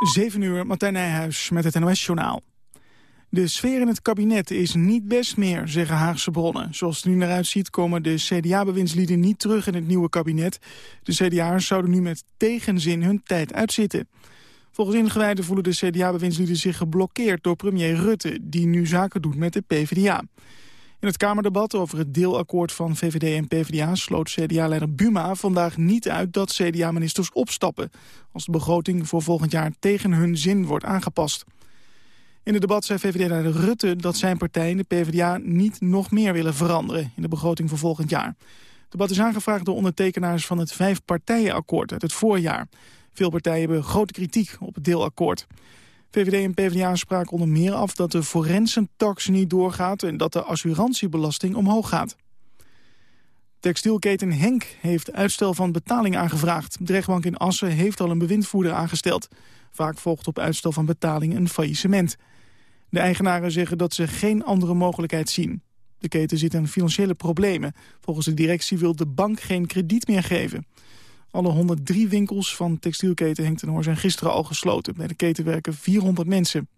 7 uur, Martijn Nijhuis met het NOS-journaal. De sfeer in het kabinet is niet best meer, zeggen Haagse bronnen. Zoals het nu naar uitziet komen de CDA-bewindslieden niet terug in het nieuwe kabinet. De CDA'ers zouden nu met tegenzin hun tijd uitzitten. Volgens ingewijden voelen de CDA-bewindslieden zich geblokkeerd door premier Rutte... die nu zaken doet met de PvdA. In het Kamerdebat over het deelakkoord van VVD en PvdA... sloot CDA-leider Buma vandaag niet uit dat CDA-ministers opstappen... als de begroting voor volgend jaar tegen hun zin wordt aangepast. In het debat zei VVD-leider Rutte dat zijn partij de PvdA niet nog meer willen veranderen... in de begroting voor volgend jaar. Het debat is aangevraagd door ondertekenaars van het vijfpartijenakkoord uit het voorjaar. Veel partijen hebben grote kritiek op het deelakkoord. VVD en PvdA spraken onder meer af dat de forensentax niet doorgaat... en dat de assurantiebelasting omhoog gaat. Textielketen Henk heeft uitstel van betaling aangevraagd. De rechtbank in Assen heeft al een bewindvoerder aangesteld. Vaak volgt op uitstel van betaling een faillissement. De eigenaren zeggen dat ze geen andere mogelijkheid zien. De keten zit in financiële problemen. Volgens de directie wil de bank geen krediet meer geven. Alle 103 winkels van textielketen Henk zijn gisteren al gesloten. Bij de keten werken 400 mensen.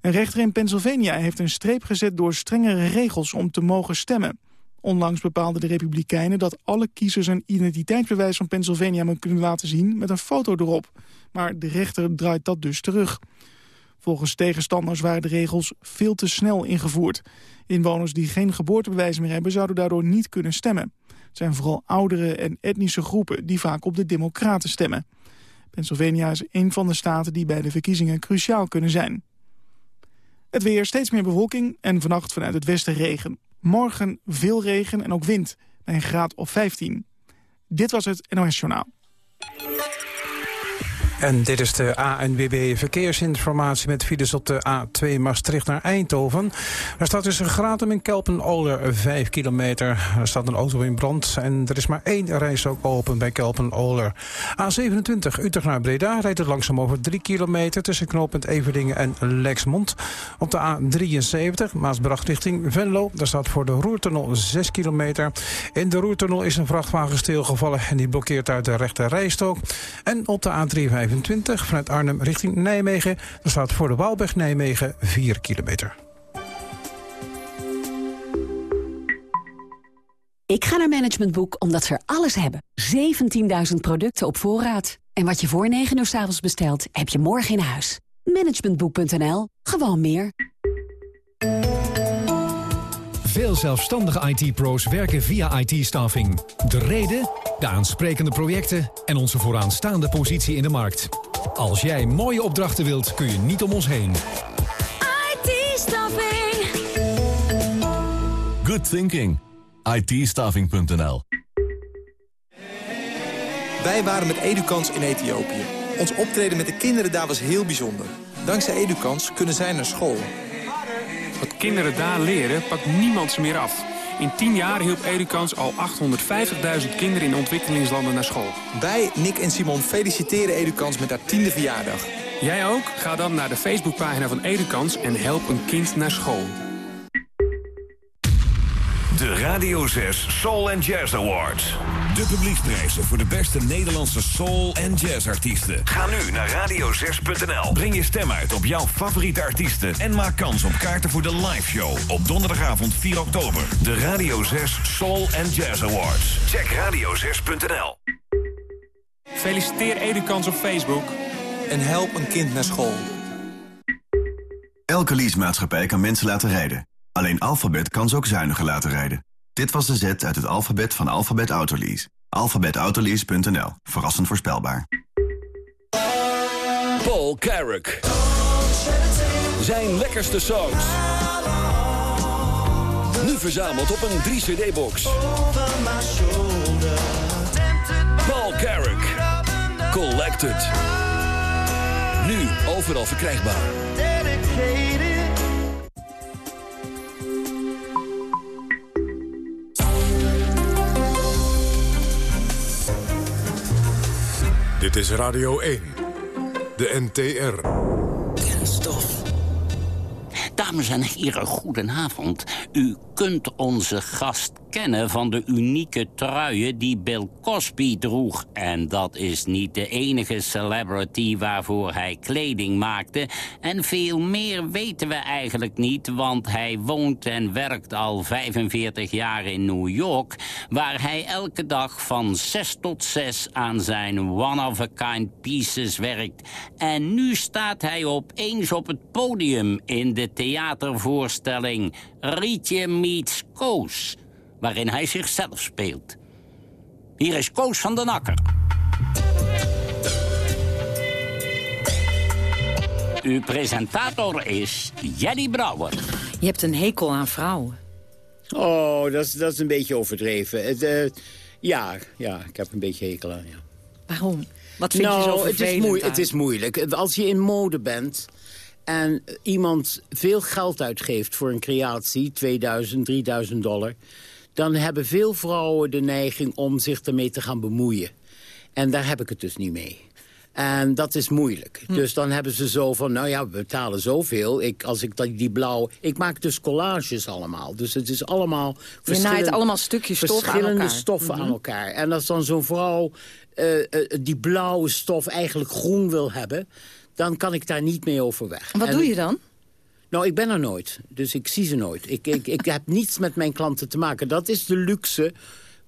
Een rechter in Pennsylvania heeft een streep gezet door strengere regels om te mogen stemmen. Onlangs bepaalden de Republikeinen dat alle kiezers een identiteitsbewijs van Pennsylvania moeten kunnen laten zien met een foto erop. Maar de rechter draait dat dus terug. Volgens tegenstanders waren de regels veel te snel ingevoerd. Inwoners die geen geboortebewijs meer hebben zouden daardoor niet kunnen stemmen. Het zijn vooral oudere en etnische groepen die vaak op de democraten stemmen. Pennsylvania is een van de staten die bij de verkiezingen cruciaal kunnen zijn. Het weer, steeds meer bewolking en vannacht vanuit het westen regen. Morgen veel regen en ook wind, bij een graad of 15. Dit was het NOS Journaal. En dit is de ANWB Verkeersinformatie met files op de A2 Maastricht naar Eindhoven. Er staat tussen Gratum en Kelpen-Oler 5 kilometer. Er staat een auto in brand en er is maar één reis open bij Kelpen-Oler. A27 Utrecht naar Breda rijdt het langzaam over 3 kilometer... tussen knooppunt Everdingen en Lexmond. Op de A73 Maasbracht richting Venlo. Daar staat voor de Roertunnel 6 kilometer. In de Roertunnel is een vrachtwagen stilgevallen... en die blokkeert uit de rechte rijstok. En op de A3 vanuit Arnhem richting Nijmegen. Er staat voor de Waalberg Nijmegen 4 kilometer. Ik ga naar Management Boek omdat ze er alles hebben. 17.000 producten op voorraad. En wat je voor 9 uur s avonds bestelt, heb je morgen in huis. Managementboek.nl. Gewoon meer. Veel zelfstandige IT-pro's werken via IT-staffing. De reden, de aansprekende projecten en onze vooraanstaande positie in de markt. Als jij mooie opdrachten wilt, kun je niet om ons heen. IT-staffing. Good thinking. it Wij waren met Edukans in Ethiopië. Ons optreden met de kinderen daar was heel bijzonder. Dankzij Edukans kunnen zij naar school... Wat kinderen daar leren, pakt niemand ze meer af. In 10 jaar hielp Edukans al 850.000 kinderen in ontwikkelingslanden naar school. Wij, Nick en Simon, feliciteren Edukans met haar tiende verjaardag. Jij ook? Ga dan naar de Facebookpagina van Edukans en help een kind naar school. De Radio 6 Soul and Jazz Awards. De publieksprijzen voor de beste Nederlandse soul- en jazzartiesten. Ga nu naar radio6.nl. Breng je stem uit op jouw favoriete artiesten... en maak kans op kaarten voor de live show op donderdagavond 4 oktober. De Radio 6 Soul and Jazz Awards. Check radio6.nl. Feliciteer Edukans op Facebook. En help een kind naar school. Elke leasemaatschappij kan mensen laten rijden. Alleen Alphabet kan ze ook zuiniger laten rijden. Dit was de zet uit het alfabet van Alphabet Autolease. Alphabetautolease.nl. Verrassend voorspelbaar. Paul Carrick. Zijn lekkerste songs. Nu verzameld op een 3-cd-box. Paul Carrick. Collected. Nu overal verkrijgbaar. Dit is Radio 1, de NTR. Kenstof. Dames en heren, goedenavond. U kunt onze gast kennen van de unieke truien die Bill Cosby droeg. En dat is niet de enige celebrity waarvoor hij kleding maakte. En veel meer weten we eigenlijk niet, want hij woont en werkt al 45 jaar in New York... waar hij elke dag van 6 tot 6 aan zijn one-of-a-kind pieces werkt. En nu staat hij opeens op het podium in de theatervoorstelling Rietje meets Koos, waarin hij zichzelf speelt. Hier is Koos van den Akker. Uw presentator is Jenny Brouwer. Je hebt een hekel aan vrouwen. Oh, dat is, dat is een beetje overdreven. Het, eh, ja, ja, ik heb een beetje hekel aan, ja. Waarom? Wat vind nou, je zo het is, vervelend moe- aan? het is moeilijk. Als je in mode bent en iemand veel geld uitgeeft voor een creatie... 2000, 3000 dollar... dan hebben veel vrouwen de neiging om zich ermee te gaan bemoeien. En daar heb ik het dus niet mee. En dat is moeilijk. Hm. Dus dan hebben ze zo van, nou ja, we betalen zoveel. Ik, als ik dat- die blauw... Ik maak dus collages allemaal. Dus het is allemaal... Je naait allemaal stukjes stof aan Verschillende elkaar. stoffen Mhm. aan elkaar. En als dan zo'n vrouw eh, eh, die blauwe stof eigenlijk groen wil hebben... dan kan ik daar niet mee overweg. En wat En doe je dan? Nou, ik ben er nooit. Dus ik zie ze nooit. Ik, ik, ik heb niets met mijn klanten te maken. Dat is de luxe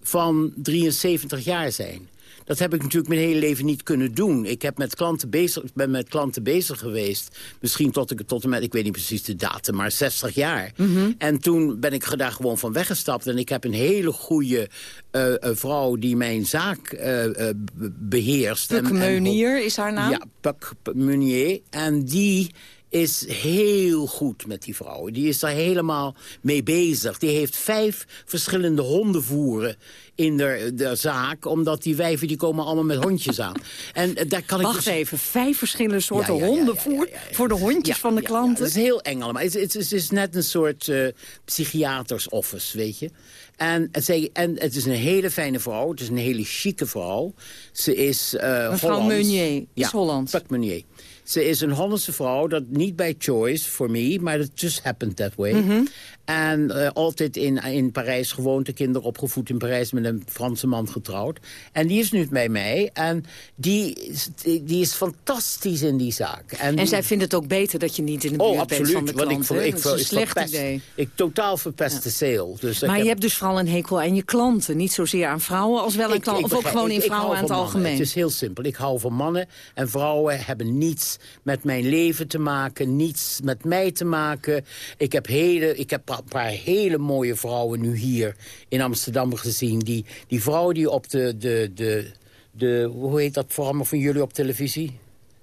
van 73 jaar zijn. Dat heb ik natuurlijk mijn hele leven niet kunnen doen. Ik heb met klanten bezig, ben met klanten bezig geweest. Misschien tot, ik, tot en met, ik weet niet precies de datum, maar 60 jaar. En toen ben ik daar gewoon van weggestapt. En ik heb een hele goede eh, eh, vrouw die mijn zaak eh, be- beheerst. Puk Meunier is haar naam? Ja, Puk Meunier. En die is heel goed met die vrouwen. Die is daar helemaal mee bezig. Die heeft vijf verschillende hondenvoeren in de, de zaak. Omdat die wijven die komen allemaal met hondjes aan. En eh, daar kan ik Wacht dus- even, vijf verschillende soorten Ja, ja, ja, ja, hondenvoer voor de hondjes van de klanten? het is heel eng allemaal. Het, het, het is net een soort eh, psychiaters office, weet je. En, het- zij- en het is een hele fijne vrouw. Het is een hele chique vrouw. Ze is eh Mevrouw Hollands. Meunier is ja, Hollands. Puk Meunier. Ze is een Hollandse vrouw, dat niet by choice for me, maar it just happened that way. Mhm. En eh, altijd in, in Parijs gewoond, de kinderen opgevoed in Parijs met een Franse man getrouwd. En die is nu bij mij en die, is- die, is fantastisch in die zaak. En zij vindt het ook beter dat je niet in de buurt Oh, bent absoluut. van de want klant. ik, ver- hè? ik, dat is een ik slecht verpest- idee. Ik totaal verpest de sale. Dus ik Maar je heb- hebt dus vooral een hekel aan je klanten. Niet zozeer aan vrouwen als wel aan Ik- klanten. ik Of ook gewoon in ik- ik vrouwen aan het mannen. algemeen. Het is heel simpel. Ik hou van mannen. En vrouwen hebben niets met mijn leven te maken. Niets met mij te maken. Ik heb, hele, ik heb een paar hele mooie vrouwen nu hier in Amsterdam gezien. Die, die vrouw die op de, de, de, de... Hoe heet dat programma van jullie op televisie?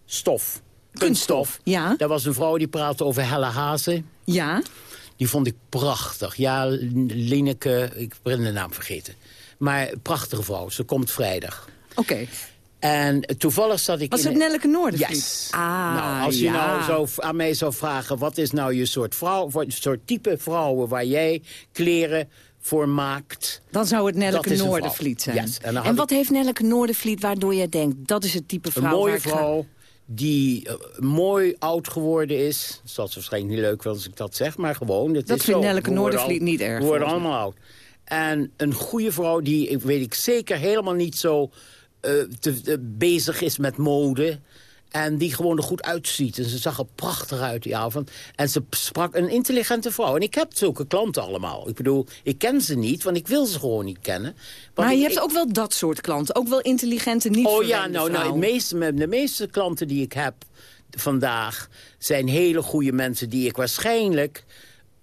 Stof. Kunststof. Ja. Daar was een vrouw die praatte over Helle Hazen. Ja. Die vond ik prachtig. Ja, Lineke, ik ben de naam vergeten. Maar prachtige vrouw, ze komt vrijdag. Oké. En toevallig zat ik Was in... het Nelleke Noordenvliet? Yes. Ah, nou, als je ja. nou zo aan mij zou vragen... wat is nou je soort, vrouw, wat soort type vrouwen waar jij kleren voor maakt... Dan zou het Dat Nelleke. Noordenvliet zijn. Yes. En En ik- wat heeft Nelleke Noordenvliet waardoor jij denkt... dat is het type vrouw Een mooie waar ik ga- vrouw die eh, mooi oud geworden is. Dat is waarschijnlijk niet leuk als ik dat zeg, maar gewoon. Het Dat is vindt zo. Nelleke al- niet erg, We worden allemaal oud. En een goede vrouw die, ik weet ik zeker, helemaal niet zo te, te- bezig is met mode. En die gewoon er goed uitziet. En ze zag er prachtig uit die avond. En ze sprak een intelligente vrouw. En ik heb zulke klanten allemaal. Ik bedoel, ik ken ze niet, want ik wil ze gewoon niet kennen. Maar je ik- hebt ook wel dat soort klanten. Ook wel intelligente, niet Oh ja, nou, nou de, meeste, de meeste klanten die ik heb vandaag... zijn hele goede mensen die ik waarschijnlijk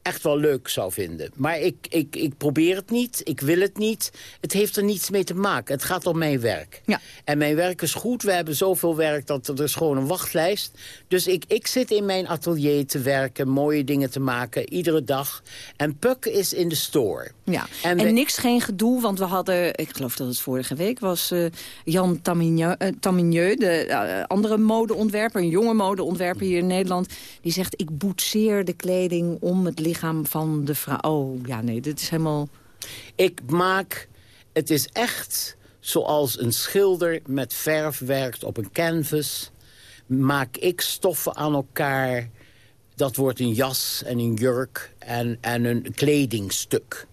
echt wel leuk zou vinden. Maar ik, ik, ik probeer het niet, ik wil het niet. Het heeft er niets mee te maken. Het gaat om mijn werk. Ja. En mijn werk is goed. We hebben zoveel werk dat er is gewoon een wachtlijst. Dus ik, ik zit in mijn atelier te werken, mooie dingen te maken, iedere dag. En Puk is in de store. Ja, En en, we- niks, geen gedoe, want we hadden, ik geloof dat het vorige week was... eh, Jan Tamigneux, eh, de eh, andere modeontwerper, een jonge modeontwerper hier in Nederland... die zegt, ik boetseer de kleding om het lichaam van de vrouw. Oh, ja, nee, dit is helemaal... Ik maak... Het is echt zoals een schilder met verf werkt op een canvas. Maak ik stoffen aan elkaar. Dat wordt een jas en een jurk en, en een kledingstuk.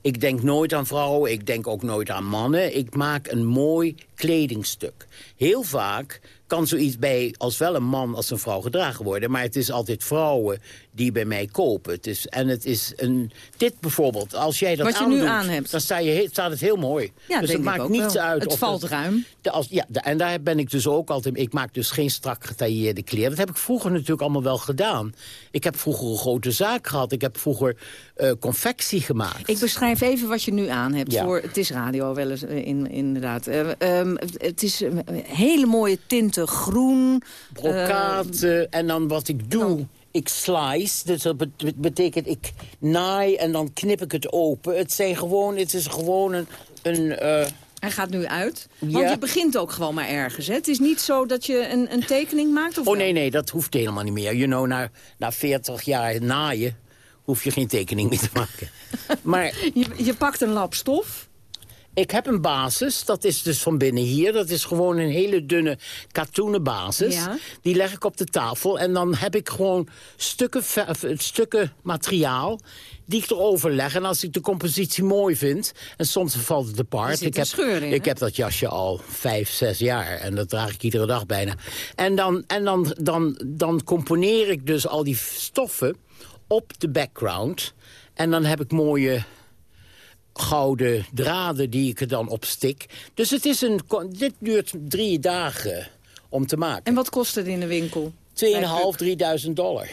Ik denk nooit aan vrouwen, ik denk ook nooit aan mannen. Ik maak een mooi kledingstuk. Heel vaak kan zoiets bij als wel een man als een vrouw gedragen worden. Maar het is altijd vrouwen die bij mij kopen. Het is, en het is een... Dit bijvoorbeeld, als jij dat Wat je aandoet, nu aan hebt. dan sta je, staat het heel mooi. Ja, dus het ik maakt niets wel. uit. Het of valt ruim. De, als, ja, de- en daar ben ik dus ook altijd... Ik maak dus geen strak getailleerde kleren. Dat heb ik vroeger natuurlijk allemaal wel gedaan. Ik heb vroeger een grote zaak gehad. Ik heb vroeger eh, confectie gemaakt. Ik beschrijf even wat je nu aan hebt. Ja. Voor, het is radio wel eens, eh, in, inderdaad. Eh, ehm, het is eh, hele mooie groen. brokaat. eh, en dan wat ik doe, ik slice. Dus dat bet- betekent ik naai en dan knip ik het open. Het, zijn gewoon, het is gewoon een... een eh, Hij gaat nu uit. Want Ja. je begint ook gewoon maar ergens. Hè? Het is niet zo dat je een, een tekening maakt? Of oh wel? nee, nee, dat hoeft helemaal niet meer. You know, na, na 40 jaar naaien hoef je geen tekening meer te maken. maar Je, je pakt een lap stof. Ik heb een basis, dat is dus van binnen hier. Dat is gewoon een hele dunne katoenen basis. Ja. Die leg ik op de tafel en dan heb ik gewoon stukken, eh, stukken materiaal die ik erover leg. En als ik de compositie mooi vind, en soms valt het apart. Ik een heb, in, ik heb dat jasje al vijf, zes jaar en dat draag ik iedere dag bijna. En dan, en dan, dan, dan componeer ik dus al die stoffen op de background. En dan heb ik mooie gouden draden die ik er dan op stik. Dus het is een, dit duurt drie dagen om te maken. En wat kost het in de winkel? 2.500, 3.000 dollar.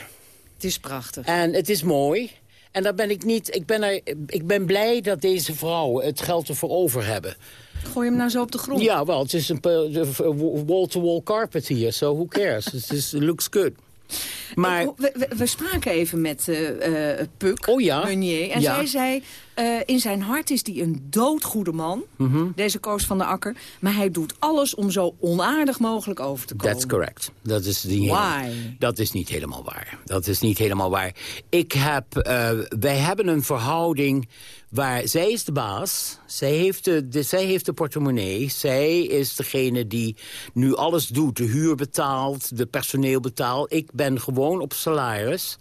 Het is prachtig. En het is mooi. En daar ben ik niet. Ik ben, er, ik ben blij dat deze vrouwen het geld ervoor over hebben. Gooi hem nou zo op de grond. Ja, wel, het is een wall-to-wall carpet hier, so who cares? Het is- it looks good. Maar, we, we, we spraken even met eh eh Puk Oh ja? Meunier. En Ja. zij zei, eh, in zijn hart is hij een doodgoede man. Mhm. Deze Koos van de Akker. Maar hij doet alles om zo onaardig mogelijk over te komen. That's correct. Dat is, Why? helemaal, dat is niet helemaal waar. Dat is niet helemaal waar. Ik heb, eh, wij hebben een verhouding waar zij is de baas. Zij heeft de, de, zij heeft de portemonnee. Zij is degene die nu alles doet. De huur betaalt, de personeel betaalt. Ik ben gewoon op salaris.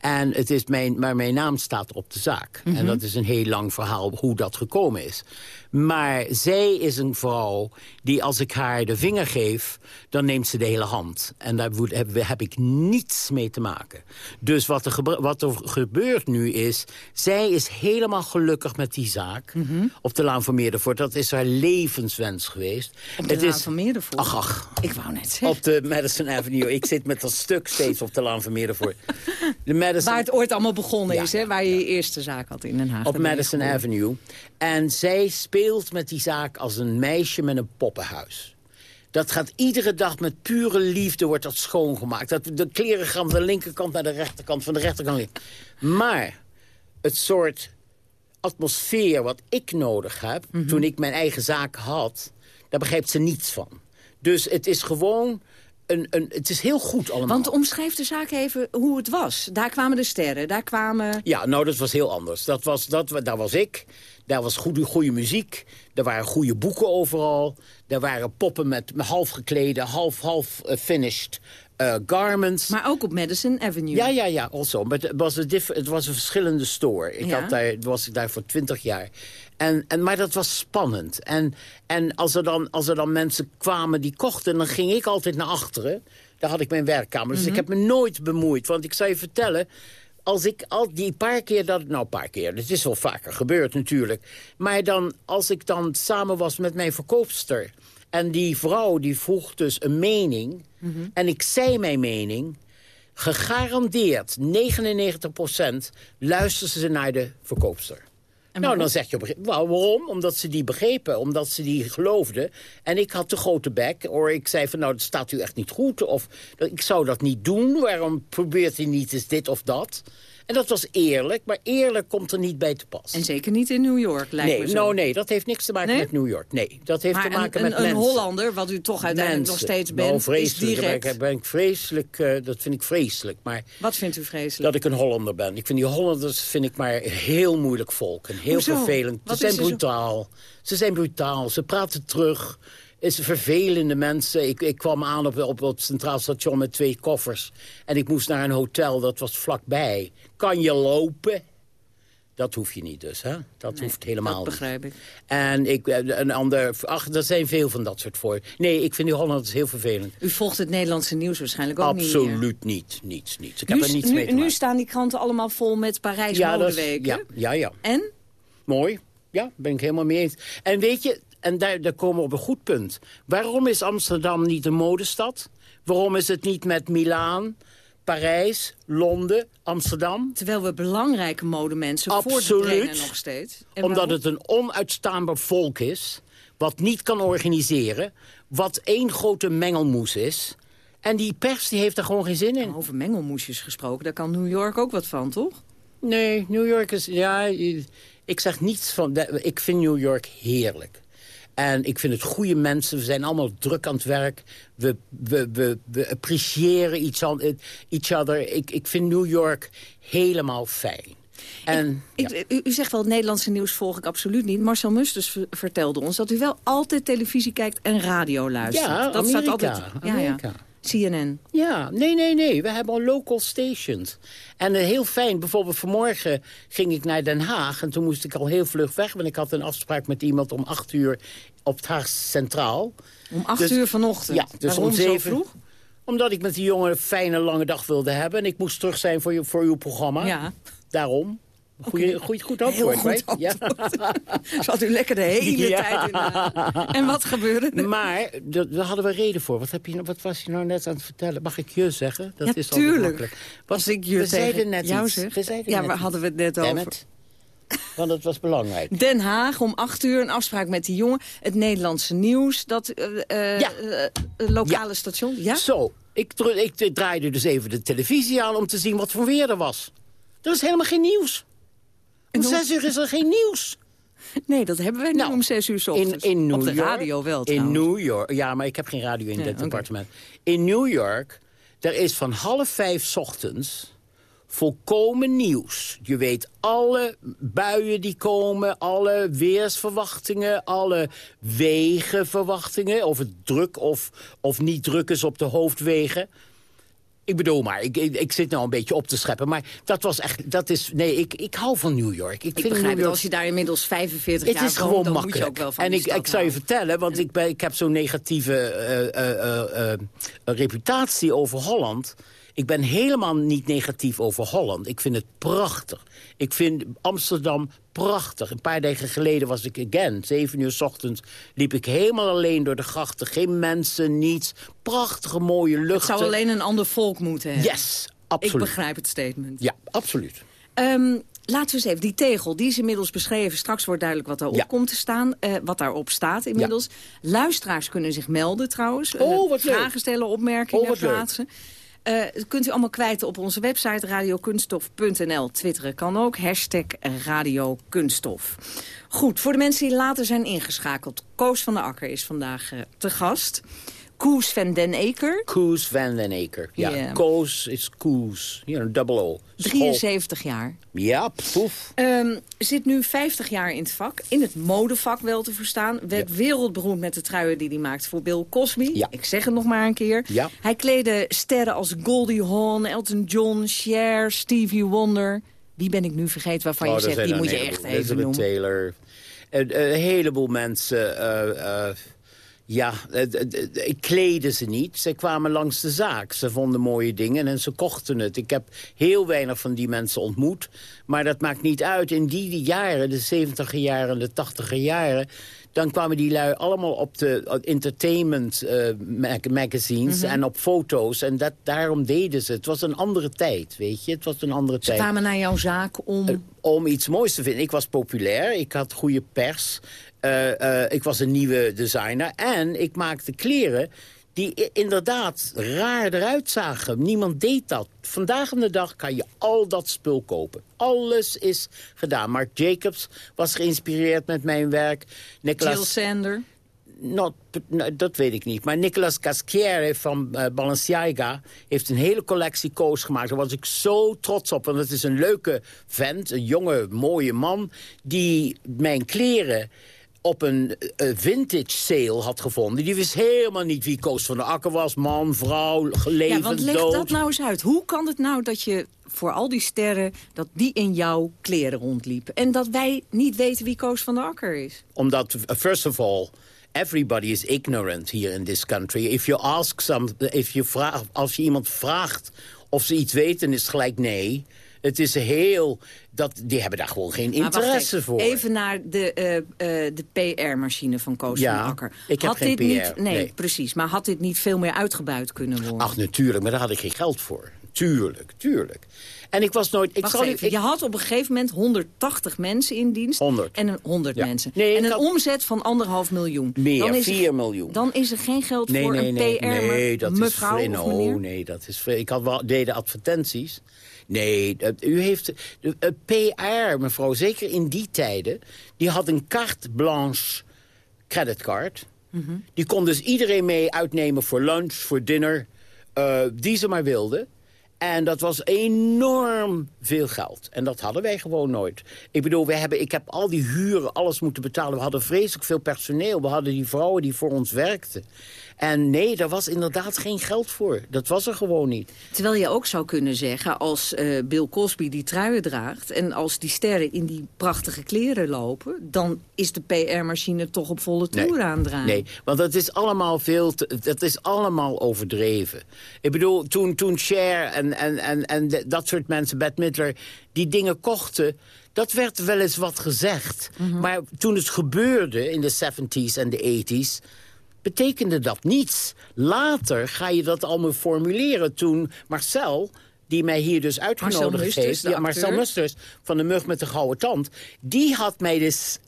En het is mijn, maar mijn naam staat op de zaak. En Mhm. dat is een heel lang verhaal hoe dat gekomen is. Maar zij is een vrouw die als ik haar de vinger geef... dan neemt ze de hele hand. En daar heb, ik niets mee te maken. Dus wat er, wat er gebeurt nu is... zij is helemaal gelukkig met die zaak op de Laan van Meerdervoort. Dat is haar levenswens geweest. Op de Het Laan is, van Meerdervoort? Ach, ach. Ik wou net zeggen. Op de Madison Avenue. Ik zit met dat stuk steeds op de Laan van Meerdervoort. De Madison... Waar het ooit allemaal begonnen Ja, is, hè? waar je je eerste zaak had in Den Haag. op Madison. Avenue. En zij speelt met die zaak als een meisje met een poppenhuis. Dat gaat iedere dag met pure liefde wordt dat schoongemaakt. Dat, de kleren gaan van de linkerkant naar de rechterkant, van de rechterkant. Maar het soort atmosfeer wat ik nodig heb... Mhm. toen ik mijn eigen zaak had, daar begrijpt ze niets van. Dus het is gewoon... Een, een, het is heel goed allemaal. Want omschrijf de zaak even hoe het was. Daar kwamen de sterren, daar kwamen... Ja, nou, dat was heel anders. Dat was, dat, daar was ik. Daar was goede, goede muziek. Er waren goede boeken overal. Er waren poppen met half geklede, half, half eh, finished eh, garments. Maar ook op Madison Avenue. Ja, ja, ja, also. Maar het was een, het was een verschillende store. Ik Ja. had daar, was ik daar voor twintig jaar. En, en, maar dat was spannend. En, en als, er dan, als er dan mensen kwamen die kochten... dan ging ik altijd naar achteren. Daar had ik mijn werkkamer. Dus Mhm. ik heb me nooit bemoeid. Want ik zou je vertellen... Als ik al die paar keer dat... Nou, een paar keer. Het is wel vaker gebeurd natuurlijk. Maar dan, als ik dan samen was met mijn verkoopster... en die vrouw die vroeg dus een mening... en ik zei mijn mening... gegarandeerd 99% luisteren ze naar de verkoopster. Nou, dan zeg je op een gegeven moment, "Wel, waarom? Omdat ze die begrepen, omdat ze die geloofden. En ik had de grote bek, of ik zei van, nou, dat staat u echt niet goed. Of ik zou dat niet doen, waarom probeert u niet eens dit of dat? En dat was eerlijk, maar eerlijk komt er niet bij te pas. En zeker niet in New York, lijkt me Nee, zo. nou nee, dat heeft niks te maken Nee? met New York. Nee, dat heeft maar te maken een, met een, een mensen. Hollander, wat u toch uiteindelijk nog steeds Nou, bent, is vreselijk. Daar direct. Ben ik, ben ik vreselijk, eh, dat vind ik vreselijk. Maar Wat vindt u vreselijk? dat ik een Hollander ben. Ik vind die Hollanders vind ik maar een heel moeilijk volk. En heel Hoezo? vervelend. Wat ze is zijn zo- brutaal. Ze zijn brutaal. Ze praten terug. Zijn vervelende mensen. Ik, ik kwam aan op, op het Centraal Station met twee koffers. En ik moest naar een hotel, dat was vlakbij. Kan je lopen? Dat hoef je niet dus, hè? Dat Nee, hoeft helemaal dat begrijp niet. ik. En ik, eh, een ander... Ach, er zijn veel van dat soort voor. Nee, ik vind die Hollanders heel vervelend. U volgt het Nederlandse nieuws waarschijnlijk ook niet meer. Absoluut niet. Niets, niets. Ik heb nu, er niets nu, mee te nu staan die kranten allemaal vol met Parijs Ja, is- modeweken. ja, ja, ja. En? Mooi. Ja, ben ik helemaal mee eens. En weet je, en daar, daar komen we op een goed punt. Waarom is Amsterdam niet een modestad? Waarom is het niet met Milaan, Parijs, Londen, Amsterdam? Terwijl we belangrijke modemensen Absoluut. voortbrengen nog steeds. En Omdat waarom? het een onuitstaanbaar volk is... wat niet kan organiseren... wat één grote mengelmoes is... En die pers die heeft er gewoon geen zin in. Over mengelmoesjes gesproken, daar kan New York ook wat van, toch? Nee, New York is... Ja, ik zeg niets van... Ik vind New York heerlijk. En ik vind het goede mensen. We zijn allemaal druk aan het werk. We, we, we, we appreciëren each, on- each other. Ik, ik vind New York helemaal fijn. En, Ik, u, u zegt wel, het Nederlandse nieuws volg ik absoluut niet. Marcel Musters vertelde ons dat u wel altijd televisie kijkt en radio luistert. Ja, dat staat Amerika, altijd. Ja, ja. CNN. Ja, nee, nee, nee. We hebben al local stations. En eh, heel fijn. Bijvoorbeeld vanmorgen ging ik naar Den Haag. En toen moest ik al heel vlug weg. Want ik had een afspraak met iemand om acht uur op het Haag Centraal. Om acht Dus- uur vanochtend? Ja, dus Waarom om zo zeven. vroeg? Omdat ik met die jongen een fijne lange dag wilde hebben. En ik moest terug zijn voor, je, voor uw programma. Ja. Daarom. Goeie, goeie, goed antwoord, Heel goed? Ja. Zat u lekker de hele Ja. tijd in de... En wat gebeurde er? Maar daar hadden we reden voor. Wat, heb je, nou- wat was je nou net aan het vertellen? Mag ik je zeggen? Dat Ja, is tuurlijk. Wat, Als ik je we zeiden net jou iets. zeg. We zeiden Ja, iets. hadden we het net over? it. Want het was belangrijk. Den Haag om acht uur een afspraak met die jongen. Het Nederlandse nieuws, dat eh, eh, Ja. eh, eh, lokale station. Ja? Zo, ik, ik draaide dus even de televisie aan om te zien wat voor weer er was. Er is helemaal geen nieuws. Om zes uur is er geen nieuws. Nee, dat hebben wij nu om zes uur 's Nou, In, ochtends. in New Op de York, radio wel In trouwens. New York, ja, maar ik heb geen radio in Nee, dit oké. appartement. In New York, er is van half vijf 's ochtends volkomen nieuws. Je weet alle buien die komen, alle weersverwachtingen... alle wegenverwachtingen, of het druk of, of niet druk is op de hoofdwegen... Ik bedoel maar, ik, ik, ik zit nou een beetje op te scheppen. Maar dat was echt, dat is, nee, ik, ik hou van New York. Ik, Ik vind begrijp New het, York, als je daar inmiddels 45 het jaar is woont, gewoon dan makkelijk. moet je ook wel van en ik, ik zou je vertellen, want ik, ben, ik heb zo'n negatieve eh, eh, eh, reputatie over Holland. Ik ben helemaal niet negatief over Holland. Ik vind het prachtig. Ik vind Amsterdam prachtig. Een paar dagen geleden was ik again. Zeven uur 's ochtends liep ik helemaal alleen door de grachten. Geen mensen, niets. Prachtige, mooie lucht. Het zou alleen een ander volk moeten hebben. Yes, absoluut. Ik begrijp het statement. Ja, absoluut. Ehm, laten we eens even, die tegel, die is inmiddels beschreven. Straks wordt duidelijk wat daarop Ja. komt te staan. eh, wat daarop staat inmiddels. Luisteraars kunnen zich melden trouwens. Eh, Oh, wat leuk. Vragen stellen, opmerkingen Oh, leuk. Eh, kunt u allemaal kwijt op onze website radiokunststof.nl. Twitteren kan ook, hashtag radiokunststof. Goed, voor de mensen die later zijn ingeschakeld. Koos van der Akker is vandaag eh, te gast. Koes van den Eker, Koos van den Eker. Ja. Koos is Koos. Hier een double O. School. 73 jaar. Ja, poef. Ehm, zit nu 50 jaar in het vak. In het modevak wel te verstaan. Werd wereldberoemd met de truien die hij maakt voor Bill Cosby. Ja. Ik zeg het nog maar een keer. Ja. Hij kleedde sterren als Goldie Hawn, Elton John, Cher, Stevie Wonder. Wie ben ik nu vergeten waarvan Oh, je er zegt, die moet je echt even noemen. Taylor. Een, een heleboel mensen... eh, ja, eh, ik kleedde ze niet. Ze kwamen langs de zaak. Ze vonden mooie dingen en ze kochten het. Ik heb heel weinig van die mensen ontmoet. Maar dat maakt niet uit. In die, jaren, de 70 jaren, de 80 jaren... dan kwamen die lui allemaal op de eh, entertainment eh, mag- magazines... Mhm. en op foto's. En dat, daarom deden ze. Het was een andere tijd, weet je. Het was een andere Ze tijd kwamen naar jouw zaak om... om iets moois te vinden. Ik was populair, ik had goede pers, ik was een nieuwe designer... en ik maakte kleren die inderdaad raar eruit zagen. Niemand deed dat. Vandaag aan de dag kan je al dat spul kopen. Alles is gedaan. Marc Jacobs was geïnspireerd met mijn werk. Nicolas... Jill Sander. Not, nou, dat weet ik niet. Maar Nicolas Casquiere van eh, Balenciaga heeft een hele collectie koos gemaakt. Daar was ik zo trots op. Want het is een leuke vent, een jonge, mooie man... die mijn kleren op een eh, vintage sale had gevonden. Die wist helemaal niet wie Koos van der Akker was. Man, vrouw, levend, Ja, want leg dood. dat nou eens uit. Hoe kan het nou dat je voor al die sterren... dat die in jouw kleren rondliepen? En dat wij niet weten wie Koos van der Akker is? Omdat, uh, first of all, everybody is ignorant here in this country. If you ask some, if you vraag, als je iemand vraagt of ze iets weten, is het gelijk nee. Het is heel... Dat, die hebben daar gewoon geen Maar interesse even. voor. Even naar de, eh, eh, de PR-machine van Koos Ja, van Akker. ik heb had geen dit Niet, PR, nee, nee. precies. Maar had dit niet veel meer uitgebuit kunnen worden? Ach, natuurlijk, maar daar had ik geen geld voor. Tuurlijk, tuurlijk. En ik was nooit... Ik zal even, ik- je had op een gegeven moment 180 mensen in dienst. 100. En een 100 Ja. mensen. Nee, en een had- omzet van anderhalf miljoen. Meer, dan is er- 4 miljoen. Dan is er geen geld Nee, voor nee, een PR nee, dat mevrouw is of meneer? Oh, nee, dat is. Ik had wel, deden advertenties. Nee, u heeft... De, eh, PR, mevrouw, zeker in die tijden... die had een carte blanche creditcard. Mhm. Die kon dus iedereen mee uitnemen voor lunch, voor dinner... eh, die ze maar wilden. En dat was enorm veel geld. En dat hadden wij gewoon nooit. Ik bedoel, we hebben, ik heb al die huren, alles moeten betalen. We hadden vreselijk veel personeel. We hadden die vrouwen die voor ons werkten. En nee, daar was inderdaad geen geld voor. Dat was er gewoon niet. Terwijl je ook zou kunnen zeggen, als eh, Bill Cosby die truien draagt... en als die sterren in die prachtige kleren lopen... dan is de PR-machine toch op volle toer draaien. Nee, want dat is allemaal veel te, dat is allemaal overdreven. Ik bedoel, toen, toen Cher en, en, en, en dat soort mensen, Bette Midler, die dingen kochten... dat werd wel eens wat gezegd. Maar toen het gebeurde in de 70s en de 80s betekende dat niets. Later ga je dat allemaal formuleren. Toen Marcel, die mij hier dus uitgenodigd heeft... ja, Marcel. Musters van de Mug met de Gouden Tand... die had mij dus,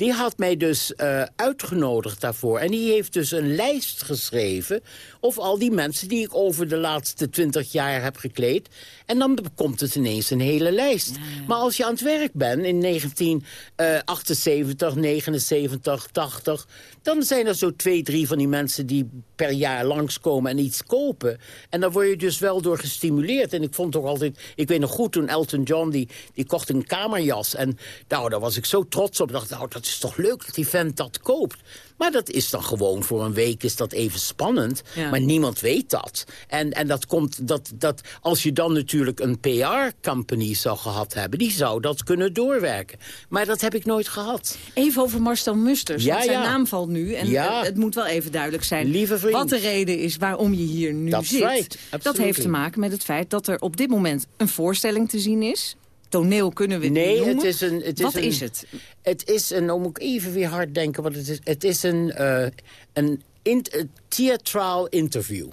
die had mij dus eh, uitgenodigd daarvoor. En die heeft dus een lijst geschreven... of al die mensen die ik over de laatste twintig jaar heb gekleed. En dan komt het ineens een hele lijst. Maar als je aan het werk bent in 1978, 79, 80... dan zijn er zo twee, drie van die mensen die per jaar langskomen en iets kopen. En daar word je dus wel door gestimuleerd. En ik vond toch altijd... Ik weet nog goed, toen Elton John, die, die kocht een kamerjas. En nou, daar was ik zo trots op. Ik dacht, nou, dat is toch leuk dat die vent dat koopt. Maar dat is dan gewoon voor een week is dat even spannend. Ja. Maar niemand weet dat. En, en dat komt, dat, dat, als je dan natuurlijk een PR-company zou gehad hebben... die zou dat kunnen doorwerken. Maar dat heb ik nooit gehad. Even over Marcel Musters, Ja, want zijn ja. naam valt nu. En Ja. het moet wel even duidelijk zijn Lieve vriend. wat de reden is waarom je hier nu zit. right, dat heeft te maken met het feit dat er op dit moment een voorstelling te zien is. Toneel kunnen we het Nee, niet noemen. het is een... Het wat is, een, is het? Het is een... Nou moet ik even weer hard denken wat het is. Het is een, eh, een, in, een theatraal interview.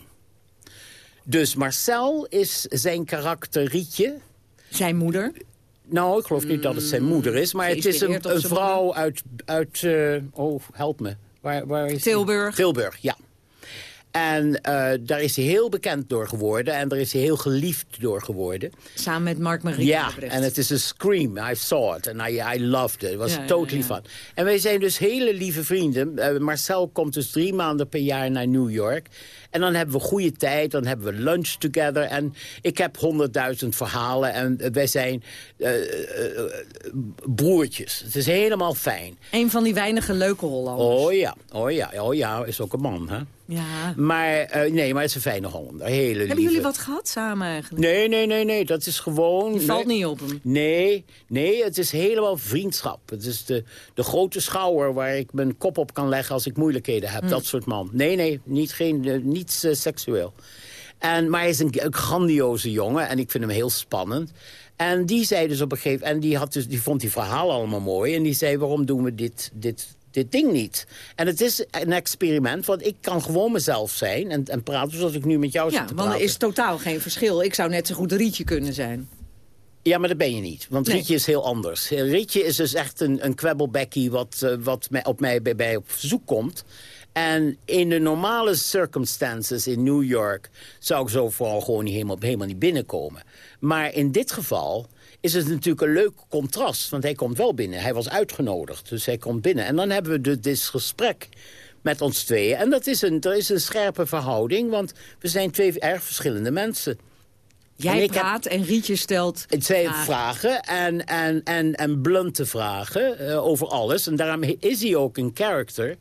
Dus Marcel is zijn karakter Rietje. Zijn moeder? Nou, ik geloof niet dat het zijn moeder is. Maar het is een, een vrouw uit... uit eh, oh, help me. Waar, waar is die? Tilburg. Tilburg, ja. En eh, daar is hij heel bekend door geworden. En daar is hij heel geliefd door geworden. Samen met Mark Marie Ja, en het is een scream. I saw it and I, I loved it. It was Ja, totally ja. fun. En wij zijn dus hele lieve vrienden. Eh, Marcel komt dus drie maanden per jaar naar New York. En dan hebben we goede tijd, dan hebben we lunch together. En ik heb honderdduizend verhalen. En eh, wij zijn broertjes. Het is helemaal fijn. Een van die weinige leuke Hollanders. Oh ja, oh ja, oh ja, is ook een man, hè? Ja. Maar eh, nee, maar het is een fijne Hollander. Hele Hebben jullie wat gehad samen eigenlijk? Nee, nee, nee, nee. Dat is gewoon... Je valt nee. niet op hem. Nee, nee, het is helemaal vriendschap. Het is de, de grote schouwer waar ik mijn kop op kan leggen als ik moeilijkheden heb. Hm. Dat soort man. Nee, nee, niet, geen, eh, niets eh, seksueel. En, maar hij is een, een grandioze jongen en ik vind hem heel spannend. En die zei dus op een gegeven en die, had dus, die vond die verhalen allemaal mooi. En die zei, waarom doen we dit, dit, dit ding niet? En het is een experiment, want ik kan gewoon mezelf zijn en, en praten zoals ik nu met jou zit Ja, te want er praten. is totaal geen verschil. Ik zou net zo goed Rietje kunnen zijn. Ja, maar dat ben je niet. Want Nee. Rietje is heel anders. Rietje is dus echt een, een kwebbelbekkie wat, eh, wat mij, op mij bij, bij op verzoek komt. En in de normale circumstances in New York... zou ik zo vooral gewoon niet helemaal, helemaal niet binnenkomen. Maar in dit geval is het natuurlijk een leuk contrast. Want hij komt wel binnen. Hij was uitgenodigd, dus hij komt binnen. En dan hebben we dus dit gesprek met ons tweeën. En dat is een, er is een scherpe verhouding, want we zijn twee erg verschillende mensen. Jij en praat en Rietje stelt Het zijn vragen en, en, en, en blunte vragen uh, over alles. En daarom is hij ook een character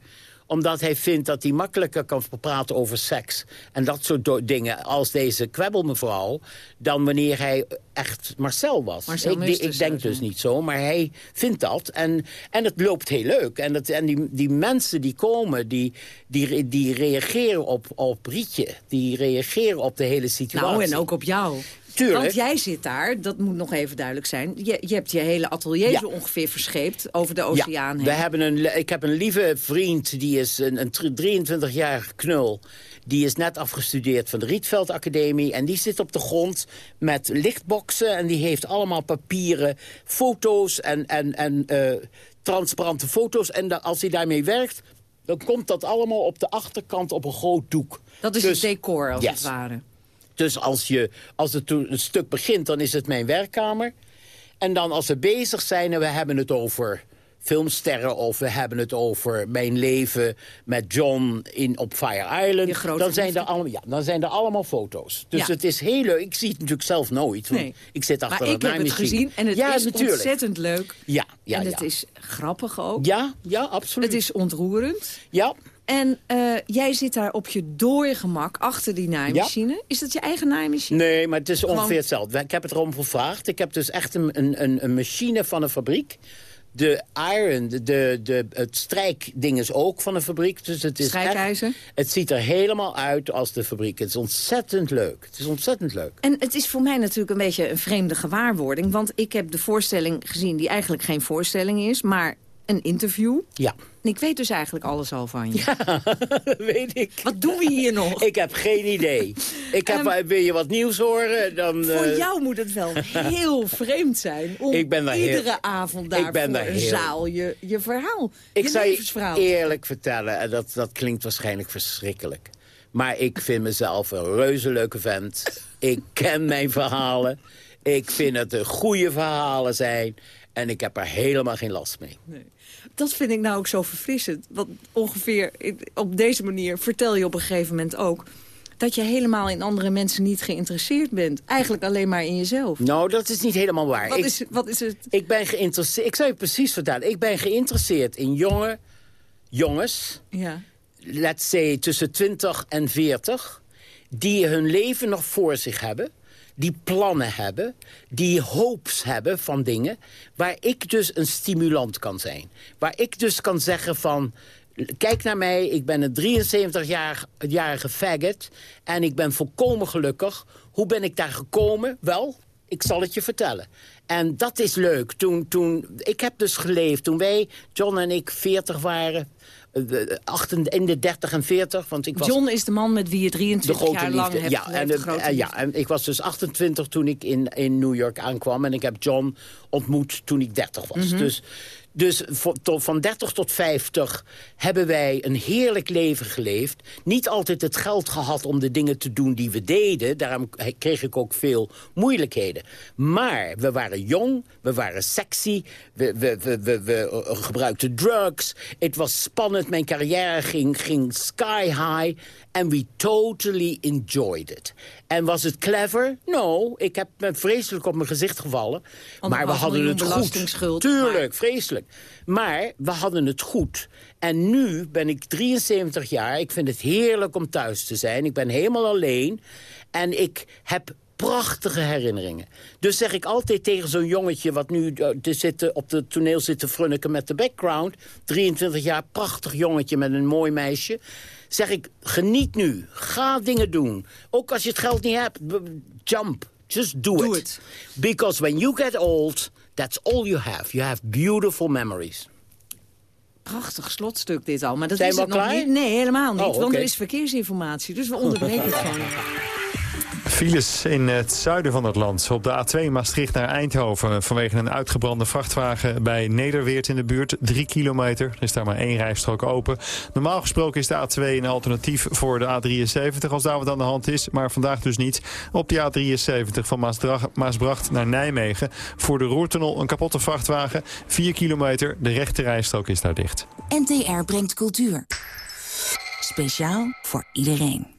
omdat hij vindt dat hij makkelijker kan praten over seks... en dat soort dingen als deze kwebbelmevrouw... dan wanneer hij echt Marcel was. Marcel ik, ik denk dus niet zo, maar hij vindt dat. En, en het loopt heel leuk. En, dat, en die, die mensen die komen, die, die, die reageren op, op Rietje. Die reageren op de hele situatie. Nou, en ook op jou. Tuurlijk. Want jij zit daar, dat moet nog even duidelijk zijn... je, je hebt je hele atelier zo ongeveer verscheept over de oceaan ja, heen. We hebben een, ik heb een lieve vriend, die is een, een 23-jarige knul... Die is net afgestudeerd van de Rietveld Academie. En die zit op de grond met lichtboxen. En die heeft allemaal papieren foto's en, en, en uh, transparante foto's. En als hij daarmee werkt, dan komt dat allemaal op de achterkant op een groot doek. Dat is dus, het decor, als het ware. Dus als, je, als het een stuk begint, dan is het mijn werkkamer. En dan als we bezig zijn en we hebben het over filmsterren... of we hebben het over mijn leven met John in, op Fire Island... Dan zijn, er allemaal, ja, dan zijn er allemaal foto's. Dus het is heel leuk. Ik zie het natuurlijk zelf nooit. Nee. Ik zit achter maar ik heb het gezien en het is ontzettend leuk. Ja, ja, en het is grappig ook. Ja, ja, absoluut. Het is ontroerend. Ja. En uh, jij zit daar op je dode gemak achter die naaimachine. Is dat je eigen naaimachine? Nee, maar het is ongeveer hetzelfde. Ik heb het erom gevraagd. Ik heb dus echt een, een, een machine van een fabriek de iron, de, de, het strijkding is ook van de fabriek. Dus het is Strijkijzer? het ziet er helemaal uit als de fabriek. Het is ontzettend leuk. Het is ontzettend leuk. En het is voor mij natuurlijk een beetje een vreemde gewaarwording. Want ik heb de voorstelling gezien die eigenlijk geen voorstelling is... maar een interview. Ja. En ik weet dus eigenlijk alles al van je. Ja, weet ik. Wat doen we hier nog? Ik heb geen idee. Ik heb, um, wil je wat nieuws horen? Dan, voor uh... jou moet het wel heel vreemd zijn... om ik ben iedere heel, avond daar ik ben heel... zaal je, je verhaal, ik je zou je eerlijk vertellen, en dat, dat klinkt waarschijnlijk verschrikkelijk... maar ik vind mezelf een reuze leuke vent. ik ken mijn verhalen. Ik vind het een goede verhalen zijn... En ik heb er helemaal geen last mee. Nee. Dat vind ik nou ook zo verfrissend. Want ongeveer op deze manier vertel je op een gegeven moment ook dat je helemaal in andere mensen niet geïnteresseerd bent. Eigenlijk alleen maar in jezelf. Nou, dat is niet helemaal waar. Wat, ik, is, wat is het? Ik ben geïnteresseerd... Ik zou je precies vertellen. Ik ben geïnteresseerd in jonge jongens... Ja. let's say tussen 20 en 40... die hun leven nog voor zich hebben die plannen hebben, die hopes hebben van dingen... waar ik dus een stimulant kan zijn. Waar ik dus kan zeggen van... Kijk naar mij, ik ben een 73-jarige faggot... en ik ben volkomen gelukkig. Hoe ben ik daar gekomen? Wel, ik zal het je vertellen. En dat is leuk. Toen, toen, ik heb dus geleefd, toen wij, John en ik, 40 waren... Eh, in de 30 en 40. Want ik was John is de man met wie je 23 jaar lang hebt ja, en, uh, ja, en ik was dus 28 toen ik in, in New York aankwam. En ik heb John ontmoet toen ik 30 was. Mhm. Dus dus van 30 tot 50 hebben wij een heerlijk leven geleefd. Niet altijd het geld gehad om de dingen te doen die we deden. Daarom kreeg ik ook veel moeilijkheden. Maar we waren jong, we waren sexy, we, we gebruikten drugs. Het was spannend, mijn carrière ging, ging sky high. And we totally enjoyed it. En was het clever? No, ik heb me vreselijk op mijn gezicht gevallen. maar we hadden het goed. Tuurlijk, vreselijk. Maar we hadden het goed. En nu ben ik 73 jaar. Ik vind het heerlijk om thuis te zijn. Ik ben helemaal alleen. En ik heb prachtige herinneringen. Dus zeg ik altijd tegen zo'n jongetje... wat nu uh, zit, op de toneel zit te frunniken met de background... 23 jaar, prachtig jongetje met een mooi meisje zeg ik, geniet nu. Ga dingen doen. Ook als je het geld niet hebt, jump. Just do, do it. it. Because when you get old, that's all you have. You have beautiful memories. Prachtig slotstuk dit al. Maar dat Zijn is we het nog niet. Nee, helemaal niet. Oh, Want er is verkeersinformatie. Dus we onderbreken het gewoon. Files in het zuiden van het land. Op de A2 Maastricht naar Eindhoven. Vanwege een uitgebrande vrachtwagen bij Nederweert in de buurt. Drie kilometer. Er is daar maar één rijstrook open. Normaal gesproken is de A2 een alternatief voor de A73 als daar wat aan de hand is. Maar vandaag dus niet. Op de A73 van Maasbracht naar Nijmegen. Voor de Roertunnel een kapotte vrachtwagen. Vier kilometer. De rechte rijstrook is daar dicht. NTR brengt cultuur. Speciaal voor iedereen.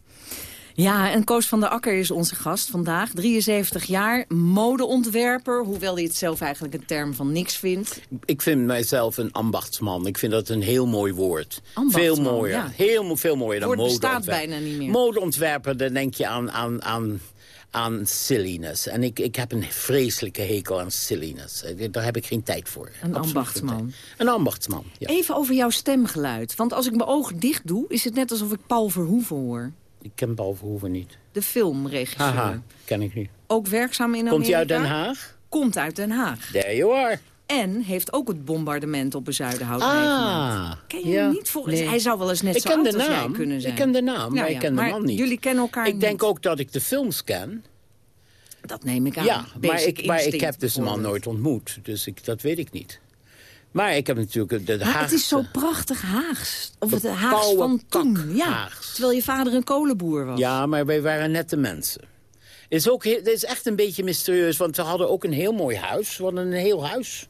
Ja, en Koos van der Akker is onze gast vandaag. 73 jaar, modeontwerper. Hoewel hij het zelf eigenlijk een term van niks vindt. Ik vind mijzelf een ambachtsman. Ik vind dat een heel mooi woord. Veel mooier. ja. Heel, veel mooier dan Het woord bestaat modeontwerper. bijna niet meer. Modeontwerper, dan denk je aan, aan, aan, aan silliness. En ik, ik heb een vreselijke hekel aan silliness. Daar heb ik geen tijd voor. Een Absoluut ambachtsman. Een ambachtsman, ja. Even over jouw stemgeluid. Want als ik mijn ogen dicht doe, is het net alsof ik Paul Verhoeven hoor. Ik ken Paul Verhoeven niet. De filmregisseur. Haha, ken ik niet. Ook werkzaam in Amerika. Komt hij uit Den Haag? Komt uit Den Haag. There you are. En heeft ook het bombardement op de Zuiderhout Ah, meegemaakt. Ken je ja. hem niet? Volgens Nee. Hij zou wel eens net ik zo ken oud de naam. kunnen zijn. Ik ken de naam, Ja, maar ja, ik ken de man niet. Jullie kennen elkaar Ik denk niet. ook dat ik de films ken. Dat neem ik aan. Ja, maar ik, maar ik heb dus de man nooit ontmoet. Dus ik, dat weet ik niet. Maar ik heb natuurlijk de, Maar het is zo Haagse- prachtig Haags. Of het Haags van toen. Ja. Haags. Terwijl je vader een kolenboer was. Ja, maar wij waren nette mensen. Het is, ook, het is echt een beetje mysterieus, want we hadden ook een heel mooi huis. We hadden een heel huis.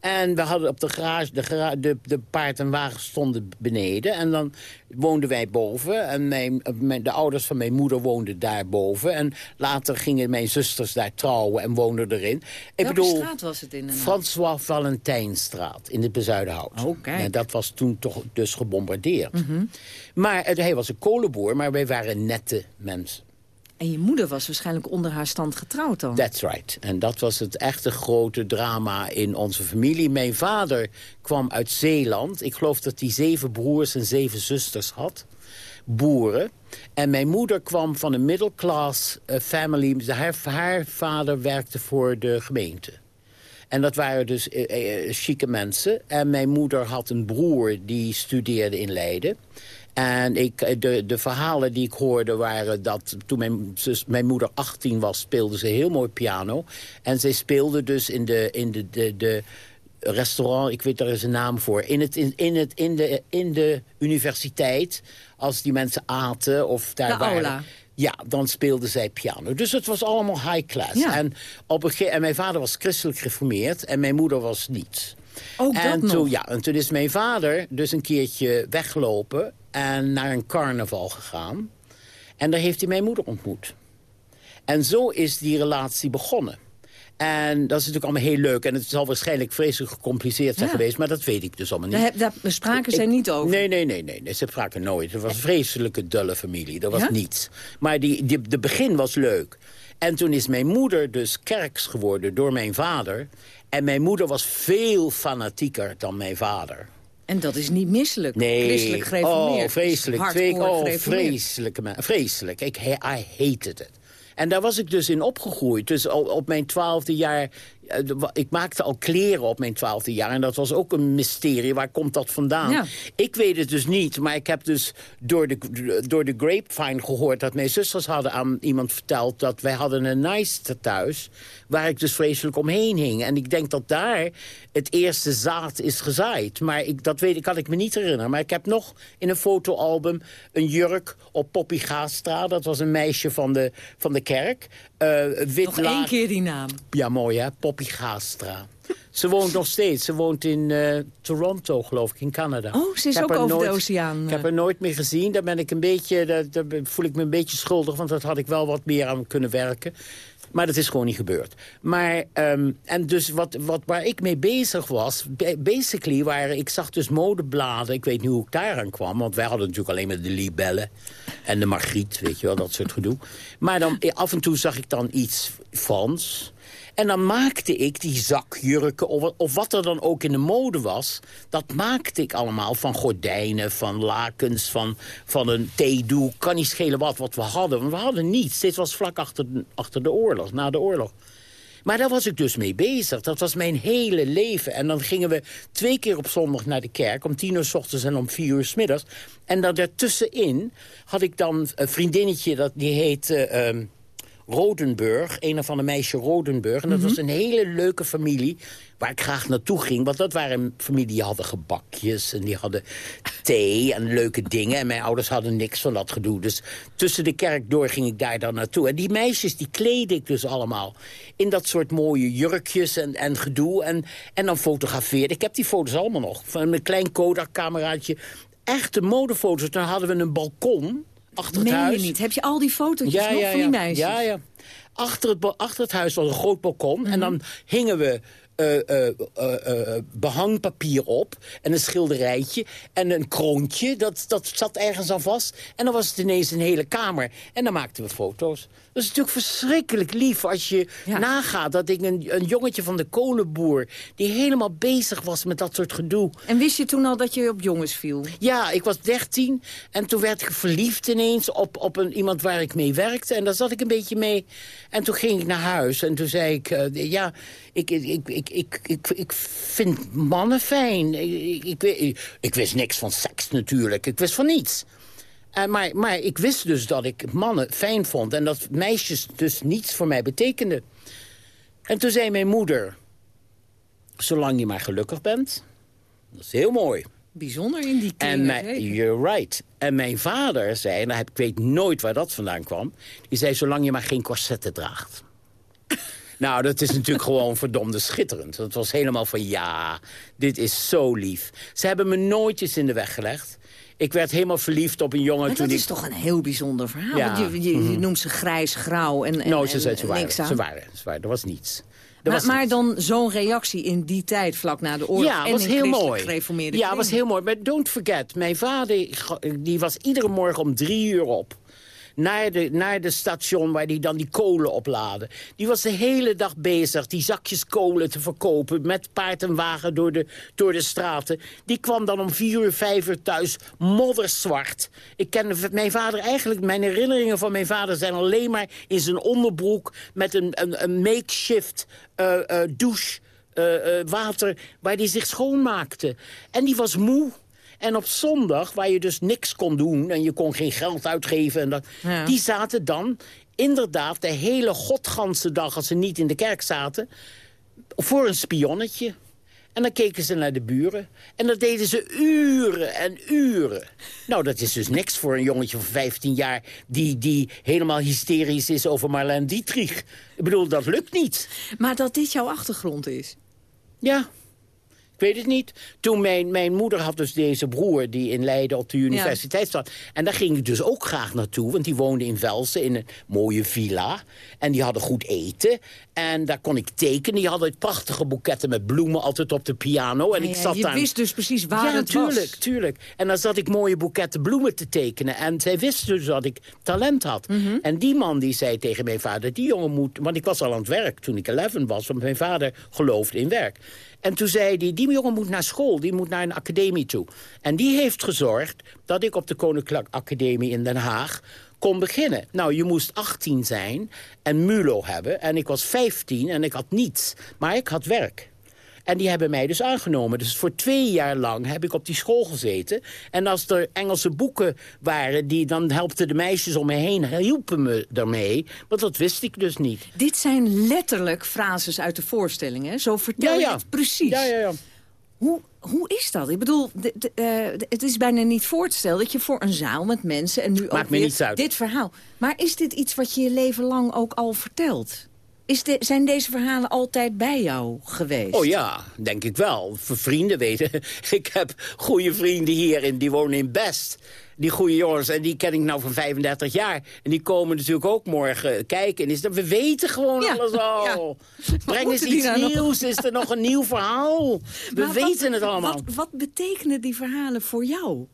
En we hadden op de garage, de, de, de paard en wagen stonden beneden. En dan woonden wij boven. En mijn, mijn, de ouders van mijn moeder woonden daarboven. En later gingen mijn zusters daar trouwen en woonden erin. Ik Welke bedoel, straat was het in? François Valentijnstraat in de Bezuidenhout. Oh. En dat was toen toch dus gebombardeerd. Mhm. Maar eh, hij was een kolenboer, maar wij waren nette mensen. En je moeder was waarschijnlijk onder haar stand getrouwd dan. That's right. En dat was het echte grote drama in onze familie. Mijn vader kwam uit Zeeland. Ik geloof dat hij zeven broers en zeven zusters had. Boeren. En mijn moeder kwam van een middle-class eh, family. Haar, haar vader werkte voor de gemeente. En dat waren dus eh, eh, chique mensen. En mijn moeder had een broer die studeerde in Leiden. En ik, eh, de, de verhalen die ik hoorde waren dat toen mijn, zus, mijn moeder 18 was... speelde ze heel mooi piano. En zij speelde dus in de, in de, de, de restaurant, ik weet daar is een naam voor... in, het, in, in, het, in, de, in de universiteit, als die mensen aten of daar De waren... aula. Ja, dan speelde zij piano. Dus het was allemaal high class. Ja. En, op een en mijn vader was christelijk gereformeerd en mijn moeder was niet. Ook dat en nog? toen, Ja, en toen is mijn vader dus een keertje weggelopen en naar een carnaval gegaan. En daar heeft hij mijn moeder ontmoet. En zo is die relatie begonnen. En dat is natuurlijk allemaal heel leuk. En het zal waarschijnlijk vreselijk gecompliceerd zijn Ja. geweest. Maar dat weet ik dus allemaal niet. Daar, daar spraken zij niet over. Nee, nee, nee, nee, nee. Ze spraken nooit. Het was een vreselijke, dulle familie. Er was Ja? niets. Maar die, die, de begin was leuk. En toen is mijn moeder dus kerks geworden door mijn vader. En mijn moeder was veel fanatieker dan mijn vader. En dat is niet misselijk. Nee, Christelijk gereformeerd. oh, vreselijk. Hardcore Twee, oh, man. Vreselijk. Ik, I hated it. En daar was ik dus in opgegroeid. Dus op mijn twaalfde jaar... eh, Ik maakte al kleren op mijn twaalfde jaar. En dat was ook een mysterie. Waar komt dat vandaan? Ja. Ik weet het dus niet. Maar ik heb dus door de, door de grapevine gehoord... dat mijn zusters hadden aan iemand verteld... dat wij hadden een nice thuis... waar ik dus vreselijk omheen hing. En ik denk dat daar het eerste zaad is gezaaid. Maar ik, dat weet, ik, kan ik me niet herinneren. Maar ik heb nog in een fotoalbum een jurk op Poppy Gaastra. Dat was een meisje van de, van de kerk. Eh, wit Nog één keer die naam. Ja, mooi hè, Poppy Gaastra. Ze woont nog steeds. Ze woont in eh, Toronto, geloof ik, in Canada. Oh, ze is ook over de nooit- oceaan, Ik heb eh. haar nooit meer gezien. Daar, ben ik een beetje, daar, daar voel ik me een beetje schuldig, want dat had ik wel wat meer aan kunnen werken. Maar dat is gewoon niet gebeurd. Maar, ehm, en dus wat, wat, waar ik mee bezig was... ba- basically waren... Ik zag dus modebladen. Ik weet niet hoe ik daaraan kwam. Want wij hadden natuurlijk alleen maar de Libelle. En de Margriet, weet je wel, dat soort gedoe. Maar dan, eh, af en toe zag ik dan iets Frans... En dan maakte ik die zakjurken, of, of wat er dan ook in de mode was... dat maakte ik allemaal van gordijnen, van lakens, van, van een theedoek. Kan niet schelen wat, wat we hadden, want we hadden niets. Dit was vlak achter, achter de oorlog, na de oorlog. Maar daar was ik dus mee bezig. Dat was mijn hele leven. En dan gingen we twee keer op zondag naar de kerk... om tien uur s ochtends en om vier uur s middags. En daartussenin had ik dan een vriendinnetje... Dat, die heette ehm, Rodenburg, een of andere meisje Rodenburg. En dat was een hele leuke familie waar ik graag naartoe ging. Want dat waren familie die hadden gebakjes en die hadden thee en leuke dingen. En mijn ouders hadden niks van dat gedoe. Dus tussen de kerk door ging ik daar dan naartoe. En die meisjes die kleedde ik dus allemaal in dat soort mooie jurkjes en, en gedoe. En, en dan fotografeerde. Ik heb die foto's allemaal nog. Van een klein Kodak-cameraatje. Echte modefoto's. Dan hadden we een balkon achter het Meen huis. je niet? Heb je al die fotootjes nog van die meisjes? Ja, ja. Achter het, achter het huis was een groot balkon. Mhm. En dan hingen we eh, behangpapier op. En een schilderijtje. En een kroontje. Dat, dat zat ergens aan vast. En dan was het ineens een hele kamer. En dan maakten we foto's. Dat is natuurlijk verschrikkelijk lief als je nagaat... dat ik een, een jongetje van de kolenboer... die helemaal bezig was met dat soort gedoe. En wist je toen al dat je op jongens viel? Ja, ik was 13 en toen werd ik verliefd ineens op, op een, iemand waar ik mee werkte. En daar zat ik een beetje mee. En toen ging ik naar huis en toen zei ik... ja, ik, ik, ik, ik, ik, vind mannen fijn. Ik, ik, ik, ik wist niks van seks natuurlijk. Ik wist van niets. En maar, maar ik wist dus dat ik mannen fijn vond. En dat meisjes dus niets voor mij betekenden. En toen zei mijn moeder... Zolang je maar gelukkig bent... Dat is heel mooi. Bijzonder in die tijd. En mijn, you're right. En mijn vader zei, en ik weet nooit waar dat vandaan kwam... die zei, zolang je maar geen corsetten draagt. Nou, dat is natuurlijk gewoon verdomde schitterend. Dat was helemaal van, ja, dit is zo lief. Ze hebben me nooit eens in de weg gelegd. Ik werd helemaal verliefd op een jongen Maar toen dat ik... is toch een heel bijzonder verhaal. Ja. Want je, je, je Mhm. noemt ze grijs, grauw en, en, ze, ze, en waren, niks aan. ze waren, ze waren, er was niets. Er Maar, was maar dan zo'n reactie in die tijd, vlak na de oorlog... Ja, en was in heel mooi. Ja, kringen. was heel mooi. Maar don't forget, mijn vader die was iedere morgen om drie uur op. Naar de, naar de station waar hij dan die kolen oplaadde. Die was de hele dag bezig die zakjes kolen te verkopen... met paard en wagen door de, door de straten. Die kwam dan om vier uur, vijf uur thuis, modderzwart. Ik ken mijn vader eigenlijk... Mijn herinneringen van mijn vader zijn alleen maar in zijn onderbroek... met een, een, een makeshift eh, eh, douche... eh, water waar hij zich schoonmaakte. En die was moe. En op zondag, waar je dus niks kon doen... en je kon geen geld uitgeven... En dat, Ja. die zaten dan inderdaad de hele godganse dag... als ze niet in de kerk zaten, voor een spionnetje. En dan keken ze naar de buren. En dat deden ze uren en uren. Nou, dat is dus niks voor een jongetje van 15 jaar... die, die helemaal hysterisch is over Marlene Dietrich. Ik bedoel, dat lukt niet. Maar dat dit jouw achtergrond is? Ja. Ik weet het niet. Toen mijn, mijn moeder had dus deze broer die in Leiden op de universiteit zat. En daar ging ik dus ook graag naartoe. Want die woonde in Velsen in een mooie villa. En die hadden goed eten. En daar kon ik tekenen. Die hadden prachtige boeketten met bloemen altijd op de piano. En Ja, ik ja, zat je daar... wist dus precies waar ja, het tuurlijk, was. tuurlijk. En dan zat ik mooie boeketten bloemen te tekenen. En zij wist dus dat ik talent had. Mhm. En die man die zei tegen mijn vader... die jongen moet... want ik was al aan het werk toen ik 11 was... want mijn vader geloofde in werk. En toen zei hij, die jongen moet naar school. Die moet naar een academie toe. En die heeft gezorgd dat ik op de Koninklijke Academie in Den Haag kon beginnen. Nou, je moest 18 zijn en MULO hebben. En ik was 15 en ik had niets. Maar ik had werk. En die hebben mij dus aangenomen. Dus voor twee jaar lang heb ik op die school gezeten. En als er Engelse boeken waren, die, dan helpten de meisjes om me heen... hielpen me daarmee, want dat wist ik dus niet. Dit zijn letterlijk frases uit de voorstelling, hè? Zo vertel Ja, je ja. het precies. Ja, ja, ja. Hoe, hoe is dat? Ik bedoel, de- de- eh, het is bijna niet voor te stellen... dat je voor een zaal met mensen en nu ook Maakt me niets uit. dit verhaal... Maar is dit iets wat je je leven lang ook al vertelt? Is de, zijn deze verhalen altijd bij jou geweest? Oh ja, denk ik wel. Voor vrienden weten. Ik heb goede vrienden hier en die wonen in Best. Die goede jongens, en die ken ik nou van 35 jaar. En die komen natuurlijk ook morgen kijken. En is dat, we weten gewoon Ja, alles al. Breng eens iets nog? nieuws. Is er nog een nieuw verhaal? We Maar weten wat, het allemaal. Wat, wat betekenen die verhalen voor jou?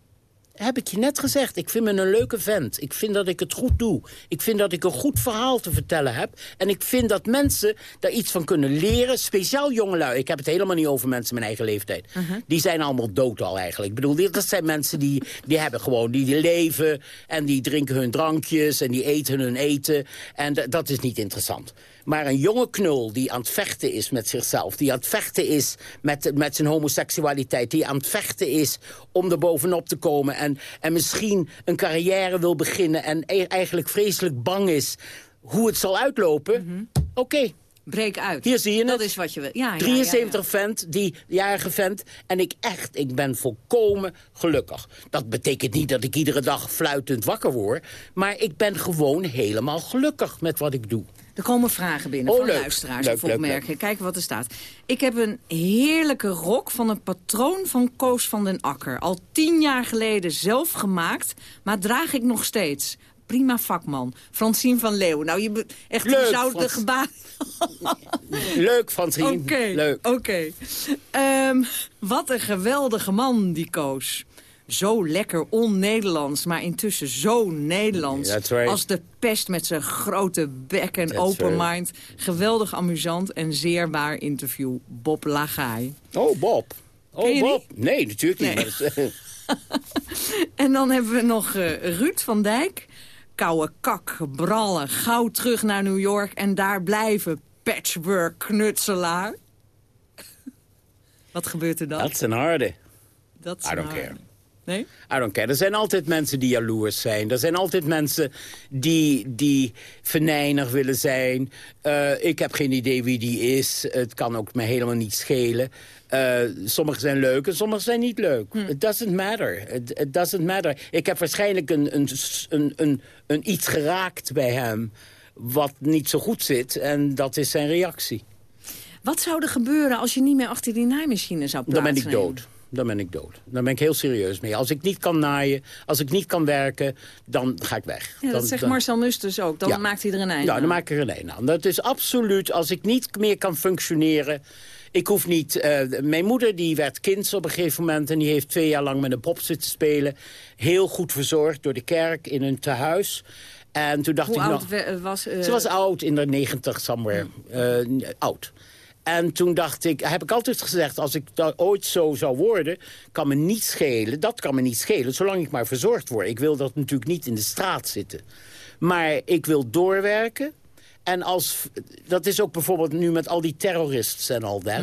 Heb ik je net gezegd. Ik vind me een leuke vent. Ik vind dat ik het goed doe. Ik vind dat ik een goed verhaal te vertellen heb. En ik vind dat mensen daar iets van kunnen leren. Speciaal jongelui. Ik heb het helemaal niet over mensen mijn eigen leeftijd. Die zijn allemaal dood al eigenlijk. Ik bedoel, dat zijn mensen die, die hebben gewoon... Die, die leven en die drinken hun drankjes en die eten hun eten. En dat is niet interessant. Maar een jonge knul die aan het vechten is met zichzelf... die aan het vechten is met, met zijn homoseksualiteit... die aan het vechten is om er bovenop te komen... en, en misschien een carrière wil beginnen... en e- eigenlijk vreselijk bang is hoe het zal uitlopen... oké, Breek uit. Hier zie je Dat het. is wat je wil. Ja, ja, ja, 73 vent, die jarige vent. En ik echt, ik ben volkomen gelukkig. Dat betekent niet dat ik iedere dag fluitend wakker word. Maar ik ben gewoon helemaal gelukkig met wat ik doe. Er komen vragen binnen Oh, van leuk. luisteraars Leuk, leuk. Kijken wat er staat. Ik heb een heerlijke rok van een patroon van Koos van den Akker. Al tien jaar geleden zelf gemaakt, maar draag ik nog steeds. Prima vakman. Francine van Leeuwen. Nou, je echt, Leuk, zou de gebaar... Leuk, Francine. Oké, Leuk. oké. Ehm, wat een geweldige man, die Koos. Zo lekker on-Nederlands, maar intussen zo Nederlands. Right. Als de pest met zijn grote bek en That's open right. mind. Geweldig amusant en zeer waar interview. Bob Lagaai. Oh, Bob. Oh, Bob. Nee, natuurlijk niet. Nee. En dan hebben we nog eh, Ruud van Dijk. Koude kak, brallen, gauw terug naar New York... en daar blijven, patchwork, knutselaar. Wat gebeurt er dan? dat is een harde. Dat is I don't care. Nee? I don't care. Er zijn altijd mensen die jaloers zijn. Er zijn altijd mensen die, die venijnig willen zijn. Eh, ik heb geen idee wie die is. Het kan ook me helemaal niet schelen. Eh sommigen zijn leuk en sommigen zijn niet leuk. It doesn't matter. It, it doesn't matter. Ik heb waarschijnlijk een, een, een, een, een iets geraakt bij hem... wat niet zo goed zit. En dat is zijn reactie. Wat zou er gebeuren als je niet meer achter die naaimachine zou Dan ben ik plaatsnemen? dood. Dan ben ik dood. Dan ben ik heel serieus mee. Als ik niet kan naaien, als ik niet kan werken, dan ga ik weg. Ja, dat Dan- zegt dan- Marcel Nusters ook. Dan Ja. maakt hij er een einde Ja, dan maak ik er een einde aan. Dat is absoluut, als ik niet meer kan functioneren... Ik hoef niet... eh, mijn moeder die werd kind op een gegeven moment... en die heeft twee jaar lang met een pop zitten spelen. Heel goed verzorgd door de kerk in een tehuis. En toen dacht Hoe ik... oud nou, we- was... eh, ze was oud, in de negentig, somewhere. Eh, oud. En toen dacht ik, heb ik altijd gezegd... als ik ooit zo zou worden, kan me niet schelen. Dat kan me niet schelen, zolang ik maar verzorgd word. Ik wil dat natuurlijk niet in de straat zitten. Maar ik wil doorwerken. En als, dat is ook bijvoorbeeld nu met al die terroristen en al dat.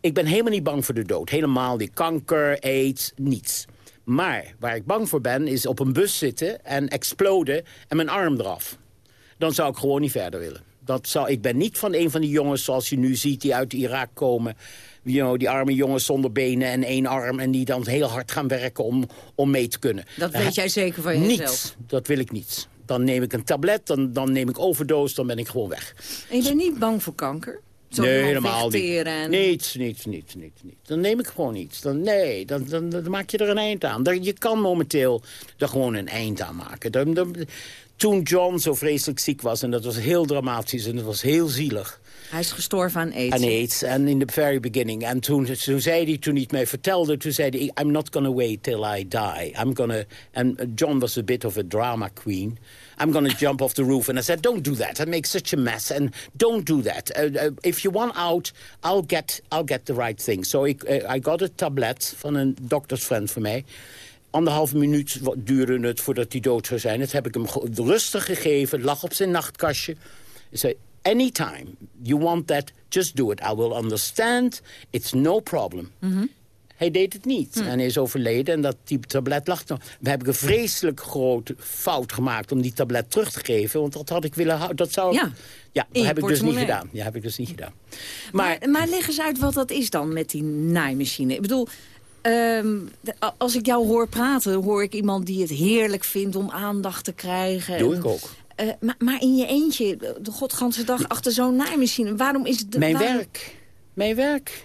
Ik ben helemaal niet bang voor de dood. Helemaal niet. Kanker, aids, niets. Maar waar ik bang voor ben, is op een bus zitten en exploden en mijn arm eraf. Dan zou ik gewoon niet verder willen. Dat zou, ik ben niet van een van die jongens zoals je nu ziet die uit Irak komen. You know, die arme jongens zonder benen en één arm... en die dan heel hard gaan werken om, om mee te kunnen. Dat weet jij zeker van jezelf. Niets. Dat wil ik niet. Dan neem ik een tablet, dan, dan neem ik overdose, dan ben ik gewoon weg. En je bent niet bang voor kanker? Zo nee, helemaal niet. En... Niets, niets, niets, niets, niets. Dan neem ik gewoon iets. Dan, nee, dan, dan, dan maak je er een eind aan. Je kan momenteel er gewoon een eind aan maken. Dan, dan, toen John zo vreselijk ziek was, en dat was heel dramatisch en dat was heel zielig... Hij is gestorven aan aids. Aan AIDS, en in the very beginning. En toen, toen zei hij, toen hij het mij vertelde, toen zei hij... I'm not gonna wait till I die. I'm gonna... And John was a bit of a drama queen. I'm gonna jump off the roof. And I said, don't do that. That makes such a mess. And don't do that. Uh, uh, if you want out, I'll get, I'll get the right thing. So ik, uh, I got a tablet van een doktersvriend van mij. Anderhalf minuut duurde het voordat hij dood zou zijn. Dat heb ik hem rustig gegeven. Lag op zijn nachtkastje. Ik zei, anytime you want that, just do it. I will understand. It's no problem. Hij deed het niet. En hij is overleden en dat die tablet lag nog. We hebben een vreselijk grote fout gemaakt om die tablet terug te geven. Want dat had ik willen houden. Dat zou... Ja. Ja, dat heb ik dus niet gedaan. Ja, heb ik dus niet gedaan. Maar, maar leg eens uit wat dat is dan met die naaimachine. Ik bedoel, ehm, de- als ik jou hoor praten... hoor ik iemand die het heerlijk vindt om aandacht te krijgen. Doe En, ik ook. eh, maar, maar in je eentje, de godganse dag achter zo'n naaimachine... waarom is het... de- Mijn waarom- werk. Mijn werk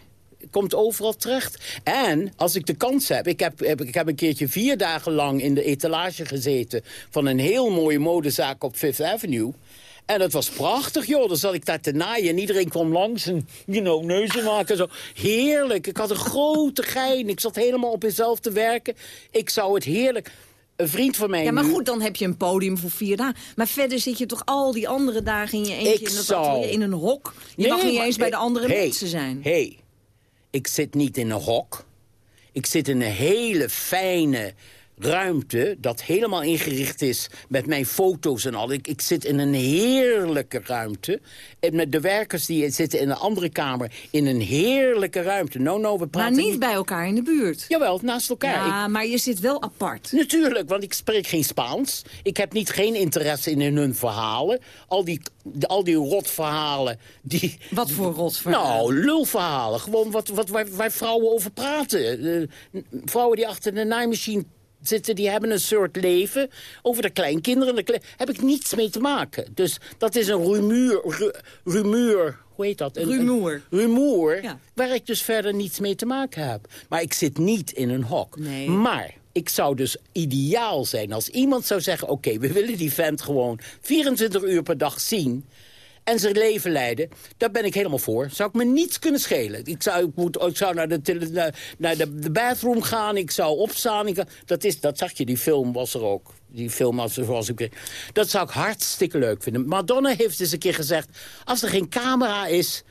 komt overal terecht. En als ik de kans heb... Ik heb, heb- ik heb een keertje vier dagen lang in de etalage gezeten... van een heel mooie modezaak op Fifth Avenue... En dat was prachtig, joh. Dan zat ik daar te naaien en iedereen kwam langs en, you know, neuzen maken. Zo. Heerlijk. Ik had een grote gein. Ik zat helemaal op mezelf te werken. Ik zou het heerlijk... Een vriend van mij Ja, maar nu- goed, dan heb je een podium voor vier dagen. Maar verder zit je toch al die andere dagen in je eentje Ik in, dat zou- in een hok. Je Nee, mag niet maar- eens bij de andere hey, mensen zijn. hey, ik zit niet in een hok. Ik zit in een hele fijne ruimte dat helemaal ingericht is met mijn foto's en al. Ik, ik zit in een heerlijke ruimte. En met de werkers die zitten in een andere kamer in een heerlijke ruimte. No, no, we praten maar niet, bij elkaar in de buurt. Jawel, naast elkaar. Ja, maar je zit wel apart. Natuurlijk, want ik spreek geen Spaans. Ik heb niet geen interesse in hun verhalen. Al die, al die rotverhalen. Die, wat voor rotverhalen? Nou, lulverhalen. Gewoon wat, wat waar, waar vrouwen over praten. Uh, vrouwen die achter de naaimachine zitten, die hebben een soort leven. Over de kleinkinderen, de kle heb ik niets mee te maken. Dus dat is een rumoer, ru, hoe heet dat? Een, rumoer. Een, rumoer, ja. waar ik dus verder niets mee te maken heb. Maar ik zit niet in een hok. Nee. Maar ik zou dus ideaal zijn als iemand zou zeggen... oké, we willen die vent gewoon 24 uur per dag zien en zijn leven leiden, daar ben ik helemaal voor. Zou ik me niets kunnen schelen. Ik zou, ik moet, ik zou naar, de, naar, naar de, de bathroom gaan, ik zou opstaan. Ik, dat, is, dat zag je, die film was er ook. Die film was zoals ik... Dat zou ik hartstikke leuk vinden. Madonna heeft eens een keer gezegd... als er geen camera is...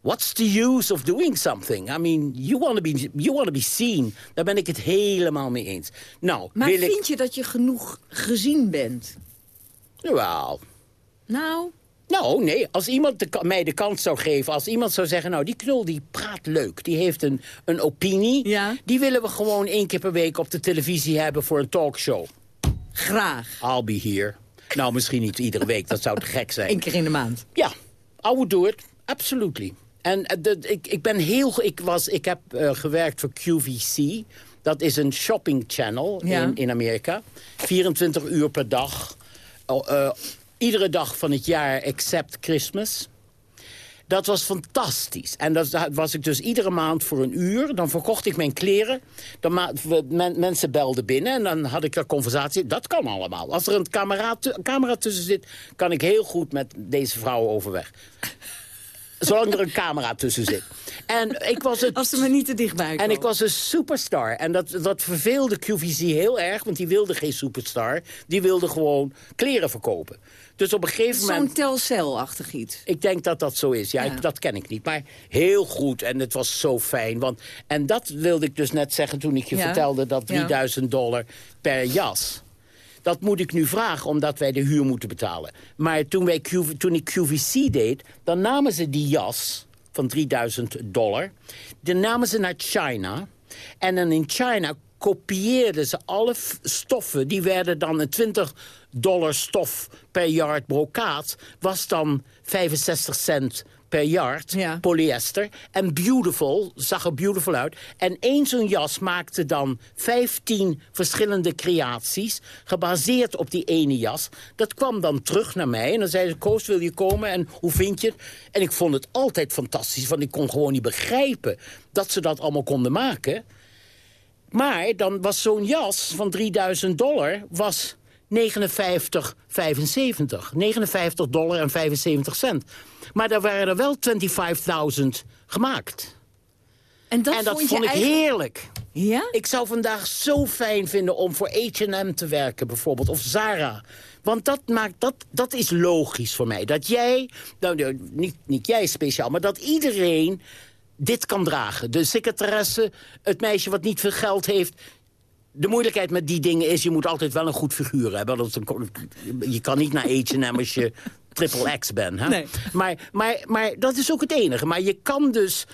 What's the use of doing something? I mean, you want to be, you want to be seen. Daar ben ik het helemaal mee eens. Nou, maar wil vind ik... je dat je genoeg gezien bent? Wel... Nou... Nou, nee, als iemand de, mij de kans zou geven... als iemand zou zeggen, nou, die knul die praat leuk... die heeft een, een opinie... Ja. die willen we gewoon één keer per week op de televisie hebben... voor een talkshow. Graag. I'll be here. Nou, misschien niet iedere week, dat zou te gek zijn. Eén keer in de maand. Ja, I would do it. Absolutely. En de, ik, ik ben heel... Ik, was, ik heb uh, gewerkt voor QVC... Dat is een shopping channel Ja. in, in Amerika. 24 uur per dag. Uh, iedere dag van het jaar except Christmas. Dat was fantastisch. En dat was ik dus iedere maand voor een uur. Dan verkocht ik mijn kleren. Dan men mensen belden binnen en dan had ik een conversatie. Dat kan allemaal. Als er een camera, camera tussen zit, kan ik heel goed met deze vrouw overweg. Zolang er een camera tussen zit. En ik was het, Als ze maar niet te dichtbij komen. En ik was een superstar. En dat, dat verveelde QVC heel erg, want die wilde geen superstar. Die wilde gewoon kleren verkopen. Dus op een gegeven Zo'n moment... telcel-achtig iets. Ik denk dat dat zo is. Ja, Ja. Ik, dat ken ik niet. Maar heel goed. En het was zo fijn. Want, en dat wilde ik dus net zeggen toen ik je Ja. vertelde... dat Ja. 3000 dollar per jas. Dat moet ik nu vragen, omdat wij de huur moeten betalen. Maar toen, wij QV, toen ik QVC deed, dan namen ze die jas van 3000 dollar. Dan namen ze naar China. En dan in China kopieerden ze alle stoffen. Die werden dan een 20 dollar stof per yard brokaat. Was dan 65 cent per yard polyester. En beautiful, zag er beautiful uit. En één zo'n jas maakte dan 15 verschillende creaties... gebaseerd op die ene jas. Dat kwam dan terug naar mij. En dan zei ze, Koos, wil je komen? En hoe vind je het? En ik vond het altijd fantastisch. Want ik kon gewoon niet begrijpen dat ze dat allemaal konden maken. Maar dan was zo'n jas van 3000 dollar... was 59,75. 59 dollar en 75 cent. Maar daar waren er wel 25.000 gemaakt. En dat, en dat vond, ik heerlijk. Ja? Ik zou vandaag zo fijn vinden om voor H&M te werken bijvoorbeeld. Of Zara. Want dat, maakt, dat, dat is logisch voor mij. Dat jij, nou, niet, niet jij speciaal, maar dat iedereen dit kan dragen. De secretaresse, het meisje wat niet veel geld heeft... De moeilijkheid met die dingen is, je moet altijd wel een goed figuur hebben. Dat een- je kan niet naar H&M als je triple X bent. Hè? Nee. Maar, maar, maar dat is ook het enige. Maar je kan dus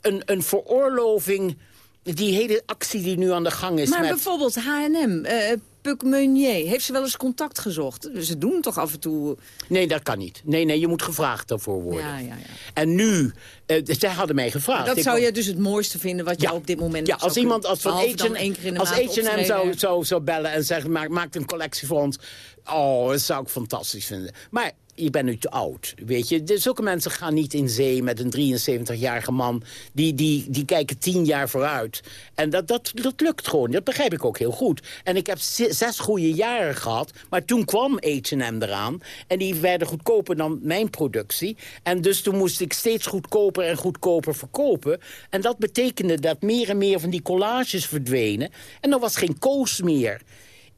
een, een veroorloving... Die hele actie die nu aan de gang is Maar met... bijvoorbeeld H&M, eh Puck Meunier, heeft ze wel eens contact gezocht? Ze doen toch af en toe... Nee, dat kan niet. Nee, nee, je moet gevraagd daarvoor worden. Ja, ja, ja. En nu, eh, zij hadden mij gevraagd. Dat Ik zou je dus het mooiste vinden wat je op dit moment Ja, zou als iemand als van H&M zou, zou, zou bellen en zeggen, maak, maak een collectie voor ons. Oh, dat zou ik fantastisch vinden. Maar je bent nu te oud, weet je. Dus zulke mensen gaan niet in zee met een 73-jarige man. Die, die, die kijken tien jaar vooruit. En dat, dat, dat lukt gewoon. Dat begrijp ik ook heel goed. En ik heb zes goede jaren gehad. Maar toen kwam H&M eraan. En die werden goedkoper dan mijn productie. En dus toen moest ik steeds goedkoper en goedkoper verkopen. En dat betekende dat meer en meer van die collages verdwenen. En er was geen koos meer.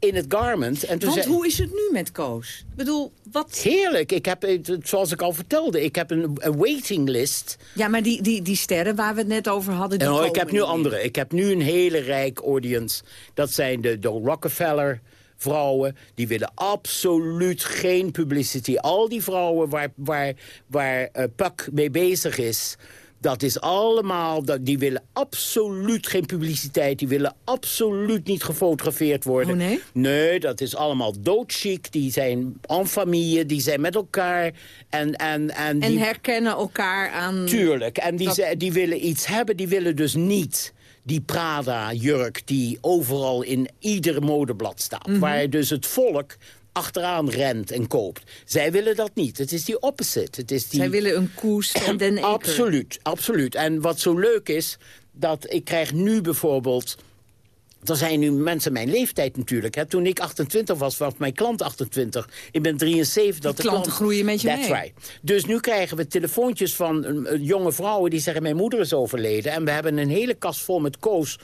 In het garment. En toen Want zei- hoe is het nu met Koos? Ik bedoel, wat... Heerlijk. Ik heb, eh, zoals ik al vertelde, ik heb een, een waiting list. Ja, maar die, die, die sterren waar we het net over hadden... Die En ik heb nu andere. Ik heb nu een hele rijk audience. Dat zijn de, de Rockefeller vrouwen. Die willen absoluut geen publicity. Al die vrouwen waar, waar, waar eh, Puck mee bezig is... Dat is allemaal, dat, die willen absoluut geen publiciteit. Die willen absoluut niet gefotografeerd worden. Oh, nee? Nee, dat is allemaal doodchic. Die zijn en familie, die zijn met elkaar. En, en, en, En die, herkennen elkaar aan... Tuurlijk. En die, Dat- ze- die willen iets hebben. Die willen dus niet die Prada-jurk die overal in ieder modeblad staat. Mhm. Waar dus het volk achteraan rent en koopt. Zij willen dat niet. Het is die opposite. Het is die... Zij willen een koers en Den Eker. Absoluut, absoluut. En wat zo leuk is, dat ik krijg nu bijvoorbeeld... Er zijn nu mensen mijn leeftijd natuurlijk. Hè. Toen ik 28 was, was mijn klant 28. Ik ben 73. De klanten groeien met je That's mee. right. Dus nu krijgen we telefoontjes van eh, jonge vrouwen die zeggen... mijn moeder is overleden en we hebben een hele kast vol met koos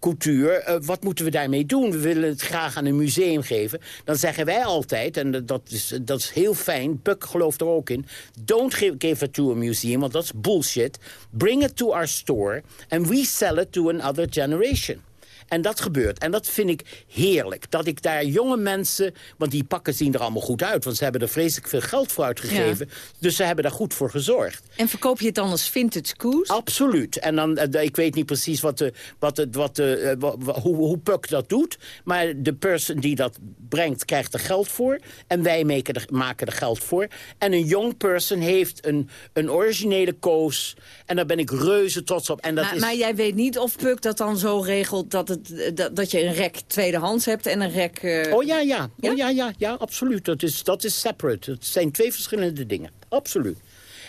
cultuur. Eh, wat moeten we daarmee doen? We willen het graag aan een museum geven. Dan zeggen wij altijd, en dat is, dat is heel fijn... Puck gelooft er ook in... don't give, give it to a museum, want dat is bullshit. Bring it to our store and we sell it to another generation. En dat gebeurt. En dat vind ik heerlijk. Dat ik daar jonge mensen... Want die pakken zien er allemaal goed uit. Want ze hebben er vreselijk veel geld voor uitgegeven. Dus ze hebben daar goed voor gezorgd. En verkoop je het dan als vintage koers? Absoluut. En dan, eh, ik weet niet precies wat de, wat de, wat de, eh, hoe, hoe Puck dat doet. Maar de person die dat brengt, krijgt er geld voor. En wij maken er, maken er geld voor. En een young person heeft een, een originele koos. En daar ben ik reuze trots op. En dat maar, is, maar jij weet niet of Puk dat dan zo regelt dat, het, dat, dat je een rek tweedehands hebt en een rek... eh, Oh ja, ja. Oh, ja, ja, ja, absoluut. Dat is, dat is separate. Het zijn twee verschillende dingen. Absoluut.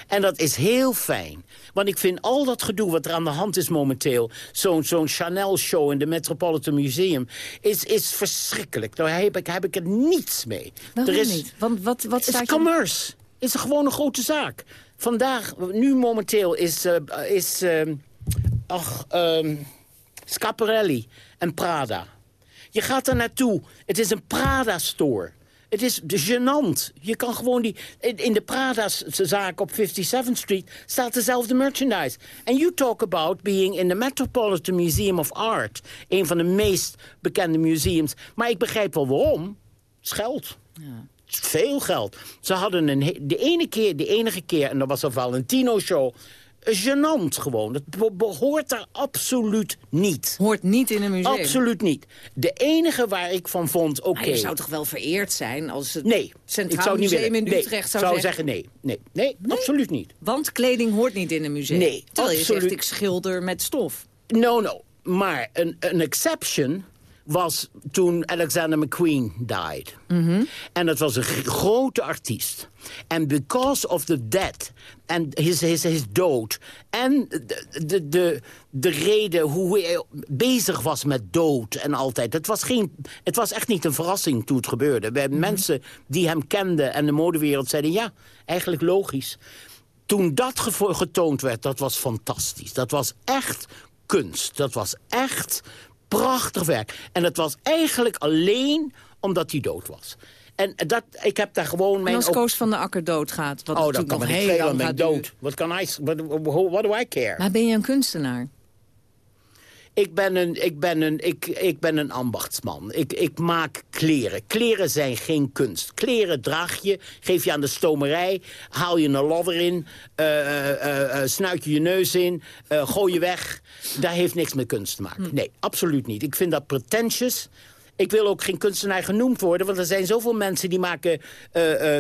En dat is heel fijn. Want ik vind al dat gedoe wat er aan de hand is momenteel... zo'n zo'n Chanel-show in de Metropolitan Museum... is, is verschrikkelijk. Daar heb ik, heb ik er niets mee. Waarom er is, niet? Want wat, wat Het is staat je... commerce. Het is gewoon een grote zaak. Vandaag, nu momenteel, is... eh, is ehm, ach, ehm, Scaparelli en Prada. Je gaat er naartoe. Het is een Prada-store. Het is gênant. Je kan gewoon die... In de Prada-zaak op 57th Street staat dezelfde merchandise. En you talk about being in the Metropolitan Museum of Art. Een van de meest bekende museums. Maar ik begrijp wel waarom. Het is geld. Is Veel geld. Ze hadden een, de ene keer, de enige keer, en dat was een Valentino-show... Genant gewoon. Het be- behoort daar absoluut niet. Hoort niet in een museum? Absoluut niet. De enige waar ik van vond, oké... Je zou toch wel vereerd zijn als het Nee, Centraal ik zou niet Museum willen. in Nee, Utrecht zou, zou zeggen... zeggen nee. Nee, nee, absoluut niet. Want kleding hoort niet in een museum. Nee, Terwijl je zegt, ik schilder met stof. No, no. Maar een, een exception was toen Alexander McQueen died. En dat was een grote artiest. En because of the death en his, his, his dood... en de, de, de, de reden hoe hij bezig was met dood en altijd... Het was, geen, het was echt niet een verrassing toen het gebeurde. We hebben mensen die hem kenden en de modewereld zeiden... ja, eigenlijk logisch. Toen dat getoond werd, dat was fantastisch. Dat was echt kunst. Dat was echt prachtig werk. En het was eigenlijk alleen omdat hij dood was. En dat, ik heb daar gewoon En mijn... als op- Koos van de Akker doodgaat, wat oh, dan kan nog ik heel lang gaat dood. Wat kan I... What, what do I care? Maar ben je een kunstenaar? Ik ben een, ik ben een, ik, ik ben een ambachtsman. Ik, ik maak kleren. Kleren zijn geen kunst. Kleren draag je, geef je aan de stomerij, haal je een lodder in, eh, snuit je je neus in, gooi je weg. Daar heeft niks met kunst te maken. Nee, absoluut niet. Ik vind dat pretentious. Ik wil ook geen kunstenaar genoemd worden, want er zijn zoveel mensen die maken,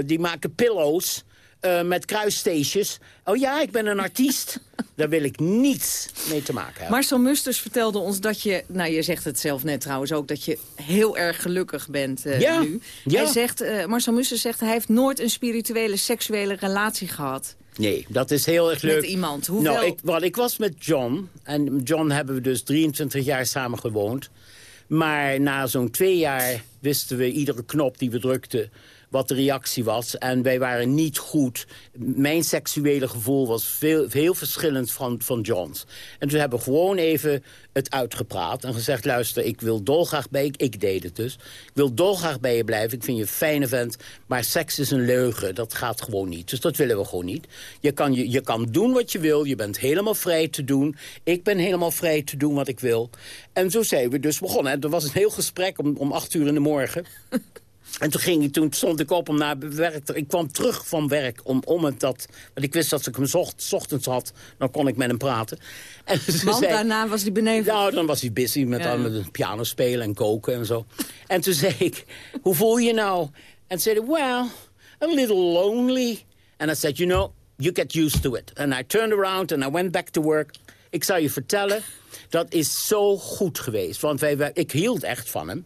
die maken pillows eh, met kruissteesjes. Oh ja, ik ben een artiest. Daar wil ik niets mee te maken hebben. Marcel Musters vertelde ons dat je... Nou, je zegt het zelf net trouwens ook... dat je heel erg gelukkig bent eh, Ja, nu. ja. Hij zegt, eh, Marcel Musters zegt... hij heeft nooit een spirituele, seksuele relatie gehad. Nee, dat is heel erg Met leuk. iemand. Hoewel- Nou, ik, wel, ik was met John. En met John hebben we dus 23 jaar samen gewoond. Maar na zo'n twee jaar wisten we iedere knop die we drukten... wat de reactie was. En wij waren niet goed. Mijn seksuele gevoel was veel, heel verschillend van, van John's. En toen hebben we gewoon even het uitgepraat en gezegd... luister, ik wil dolgraag bij. Ik deed het dus. Ik wil dolgraag bij je blijven. Ik vind je een fijne vent. Maar seks is een leugen. Dat gaat gewoon niet. Dus dat willen we gewoon niet. Je kan, je, je kan doen wat je wil. Je bent helemaal vrij te doen. Ik ben helemaal vrij te doen wat ik wil. En zo zijn we dus begonnen. Er was een heel gesprek om, om acht uur in de morgen... En toen, ging toen stond ik op om naar werk. Ik kwam terug van werk om, om het dat. Want ik wist dat als ik hem zocht, ochtends had, dan kon ik met hem praten. En Want daarna was hij beneden. Nou, dan was hij busy met, ja. met piano spelen en koken en zo. en toen zei ik, hoe voel je nou? En zei well, a little lonely. And I said, you know, you get used to it. And I turned around and I went back to work. Ik zou je vertellen, dat is zo goed geweest. Want wij, ik hield echt van hem.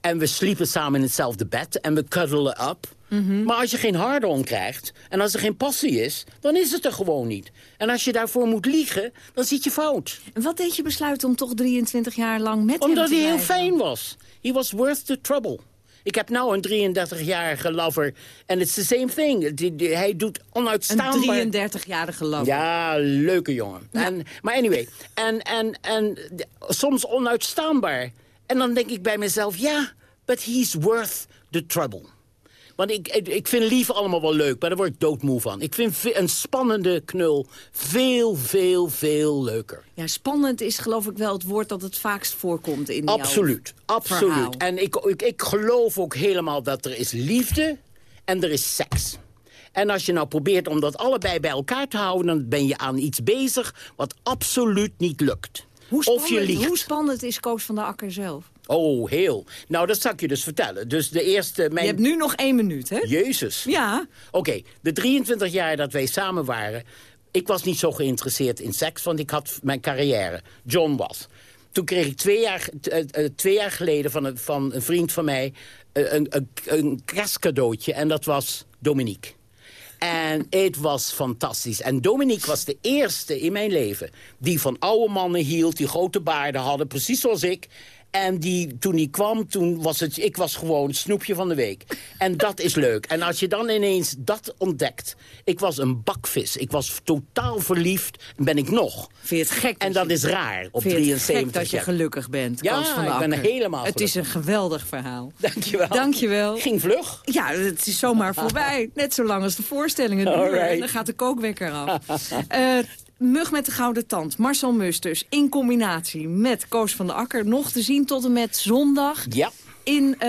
En we sliepen samen in hetzelfde bed en we cuddelen up. Mhm. Maar als je geen hard-on krijgt en als er geen passie is... dan is het er gewoon niet. En als je daarvoor moet liegen, dan zit je fout. En wat deed je besluiten om toch 23 jaar lang met Omdat hem te hij heel fijn was. He was worth the trouble. Ik heb nou een 33-jarige lover. En it's the same thing. Die- die- Hij doet onuitstaanbaar... Een 33-jarige lover. Ja, leuke jongen. En, maar anyway, en, en, en soms onuitstaanbaar. En dan denk ik bij mezelf, ja, but he's worth the trouble. Want ik, ik- vind lief allemaal wel leuk, maar daar word ik doodmoe van. Ik vind een spannende knul veel, veel, veel leuker. Ja, spannend is geloof ik wel het woord dat het vaakst voorkomt in jouw Absoluut, absoluut. verhaal. En ik, ik, ik geloof ook helemaal dat er is liefde en er is seks. En als je nou probeert om dat allebei bij elkaar te houden... dan ben je aan iets bezig wat absoluut niet lukt. Hoe of spannend, je liegt. hoe spannend is Koos van der Akker zelf? Oh, heel. Nou, dat zal ik je dus vertellen. Dus de eerste... Mijn... Je hebt nu nog één minuut, hè? Jezus. Ja. Oké, de 23 jaar dat wij samen waren... ik was niet zo geïnteresseerd in seks, want ik had mijn carrière. John was. Toen kreeg ik twee jaar, eh, eh, twee jaar geleden van een, van een vriend van mij... eh, een, een, een kerstcadeautje en dat was Dominique. En het was fantastisch. En Dominique was de eerste in mijn leven... die van oude mannen hield, die grote baarden hadden, precies zoals ik... En die, toen die kwam, toen was het, ik was gewoon snoepje van de week. En dat is leuk. En als je dan ineens dat ontdekt. Ik was een bakvis. Ik was totaal verliefd. En ben ik nog. Vind je het gek? En dat is raar op Vind je het 73 gek dat je gelukkig bent, Ja, van ik ben helemaal Het is een geweldig verhaal. Dankjewel. Dankjewel. Ging vlug. Ja, het is zomaar voorbij. Net zo lang als de voorstellingen duren. En dan gaat de kookwekker af. Mug met de Gouden Tand, Marcel Musters... in combinatie met Koos van der Akker... nog te zien tot en met zondag Ja. in eh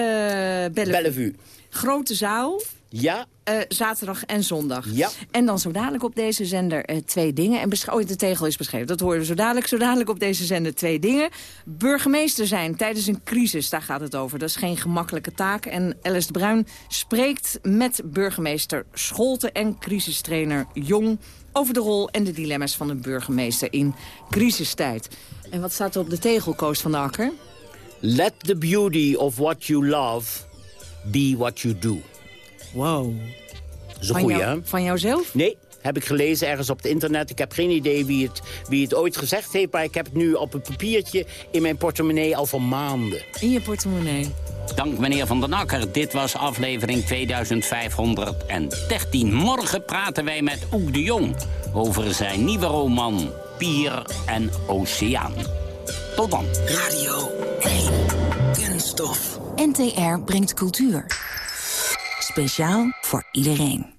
Bellevue. Bellevue. Grote zaal, Ja. eh, zaterdag en zondag. Ja. En dan zo dadelijk op deze zender eh, twee dingen. En oh, de tegel is beschreven, dat horen we zo dadelijk. Zo dadelijk op deze zender twee dingen. Burgemeester zijn tijdens een crisis, daar gaat het over. Dat is geen gemakkelijke taak. En Alice de Bruin spreekt met burgemeester Scholten... en crisistrainer Jong over de rol en de dilemma's van een burgemeester in crisistijd. En wat staat er op de tegel, Koos van der Akker? Let the beauty of what you love be what you do. Wow. Van, goeie, jou- hè? van jouzelf? Nee, heb ik gelezen ergens op het internet. Ik heb geen idee wie het, wie het ooit gezegd heeft... maar ik heb het nu op een papiertje in mijn portemonnee al van maanden. In je portemonnee. Dank meneer Van den Akker. Dit was aflevering 2513. Morgen praten wij met Oek de Jong over zijn nieuwe roman Pier en Oceaan. Tot dan. Radio 1. Kunststof. NTR brengt cultuur. Speciaal voor iedereen.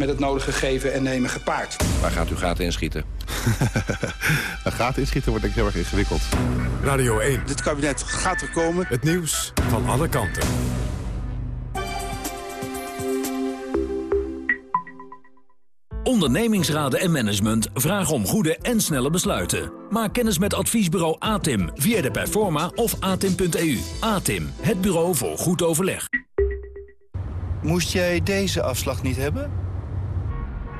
met het nodige geven en nemen gepaard. Waar gaat u gaten inschieten? Een gaten inschieten wordt denk ik heel erg ingewikkeld. Radio 1. Dit kabinet gaat er komen. Het nieuws van alle kanten. Ondernemingsraden en management vragen om goede en snelle besluiten. Maak kennis met adviesbureau ATIM via de Performa of atim.eu. ATIM, het bureau voor goed overleg. Moest jij deze afslag niet hebben?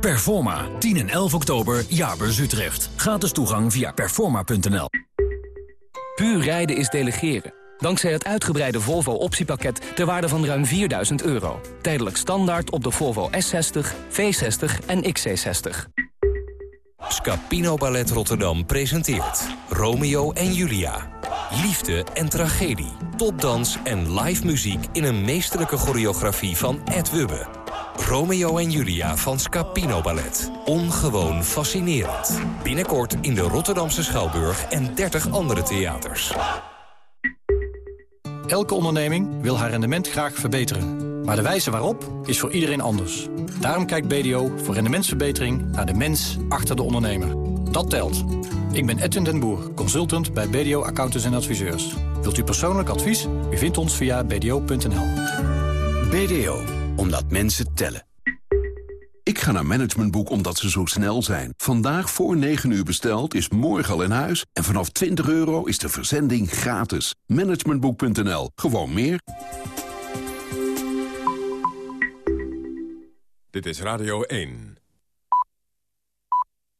Performa, 10 en 11 oktober, Jaarbeurs Utrecht. Gratis toegang via performa.nl. Puur rijden is delegeren. Dankzij het uitgebreide Volvo optiepakket ter waarde van ruim 4000 euro. Tijdelijk standaard op de Volvo S60, V60 en XC60. Scapino Ballet Rotterdam presenteert Romeo en Julia. Liefde en tragedie, topdans en live muziek in een meesterlijke choreografie van Ed Wubbe. Romeo en Julia van Scapino Ballet. Ongewoon fascinerend. Binnenkort in de Rotterdamse Schouwburg en 30 andere theaters. Elke onderneming wil haar rendement graag verbeteren. Maar de wijze waarop is voor iedereen anders. Daarom kijkt BDO voor rendementsverbetering naar de mens achter de ondernemer. Dat telt. Ik ben Edwin den Boer, consultant bij BDO Accountants en Adviseurs. Wilt u persoonlijk advies? U vindt ons via bdo.nl. BDO, omdat mensen tellen. Ik ga naar Managementboek omdat ze zo snel zijn. Vandaag voor 9 uur besteld is morgen al in huis. En vanaf 20 euro is de verzending gratis. Managementboek.nl. Gewoon meer. Dit is Radio 1.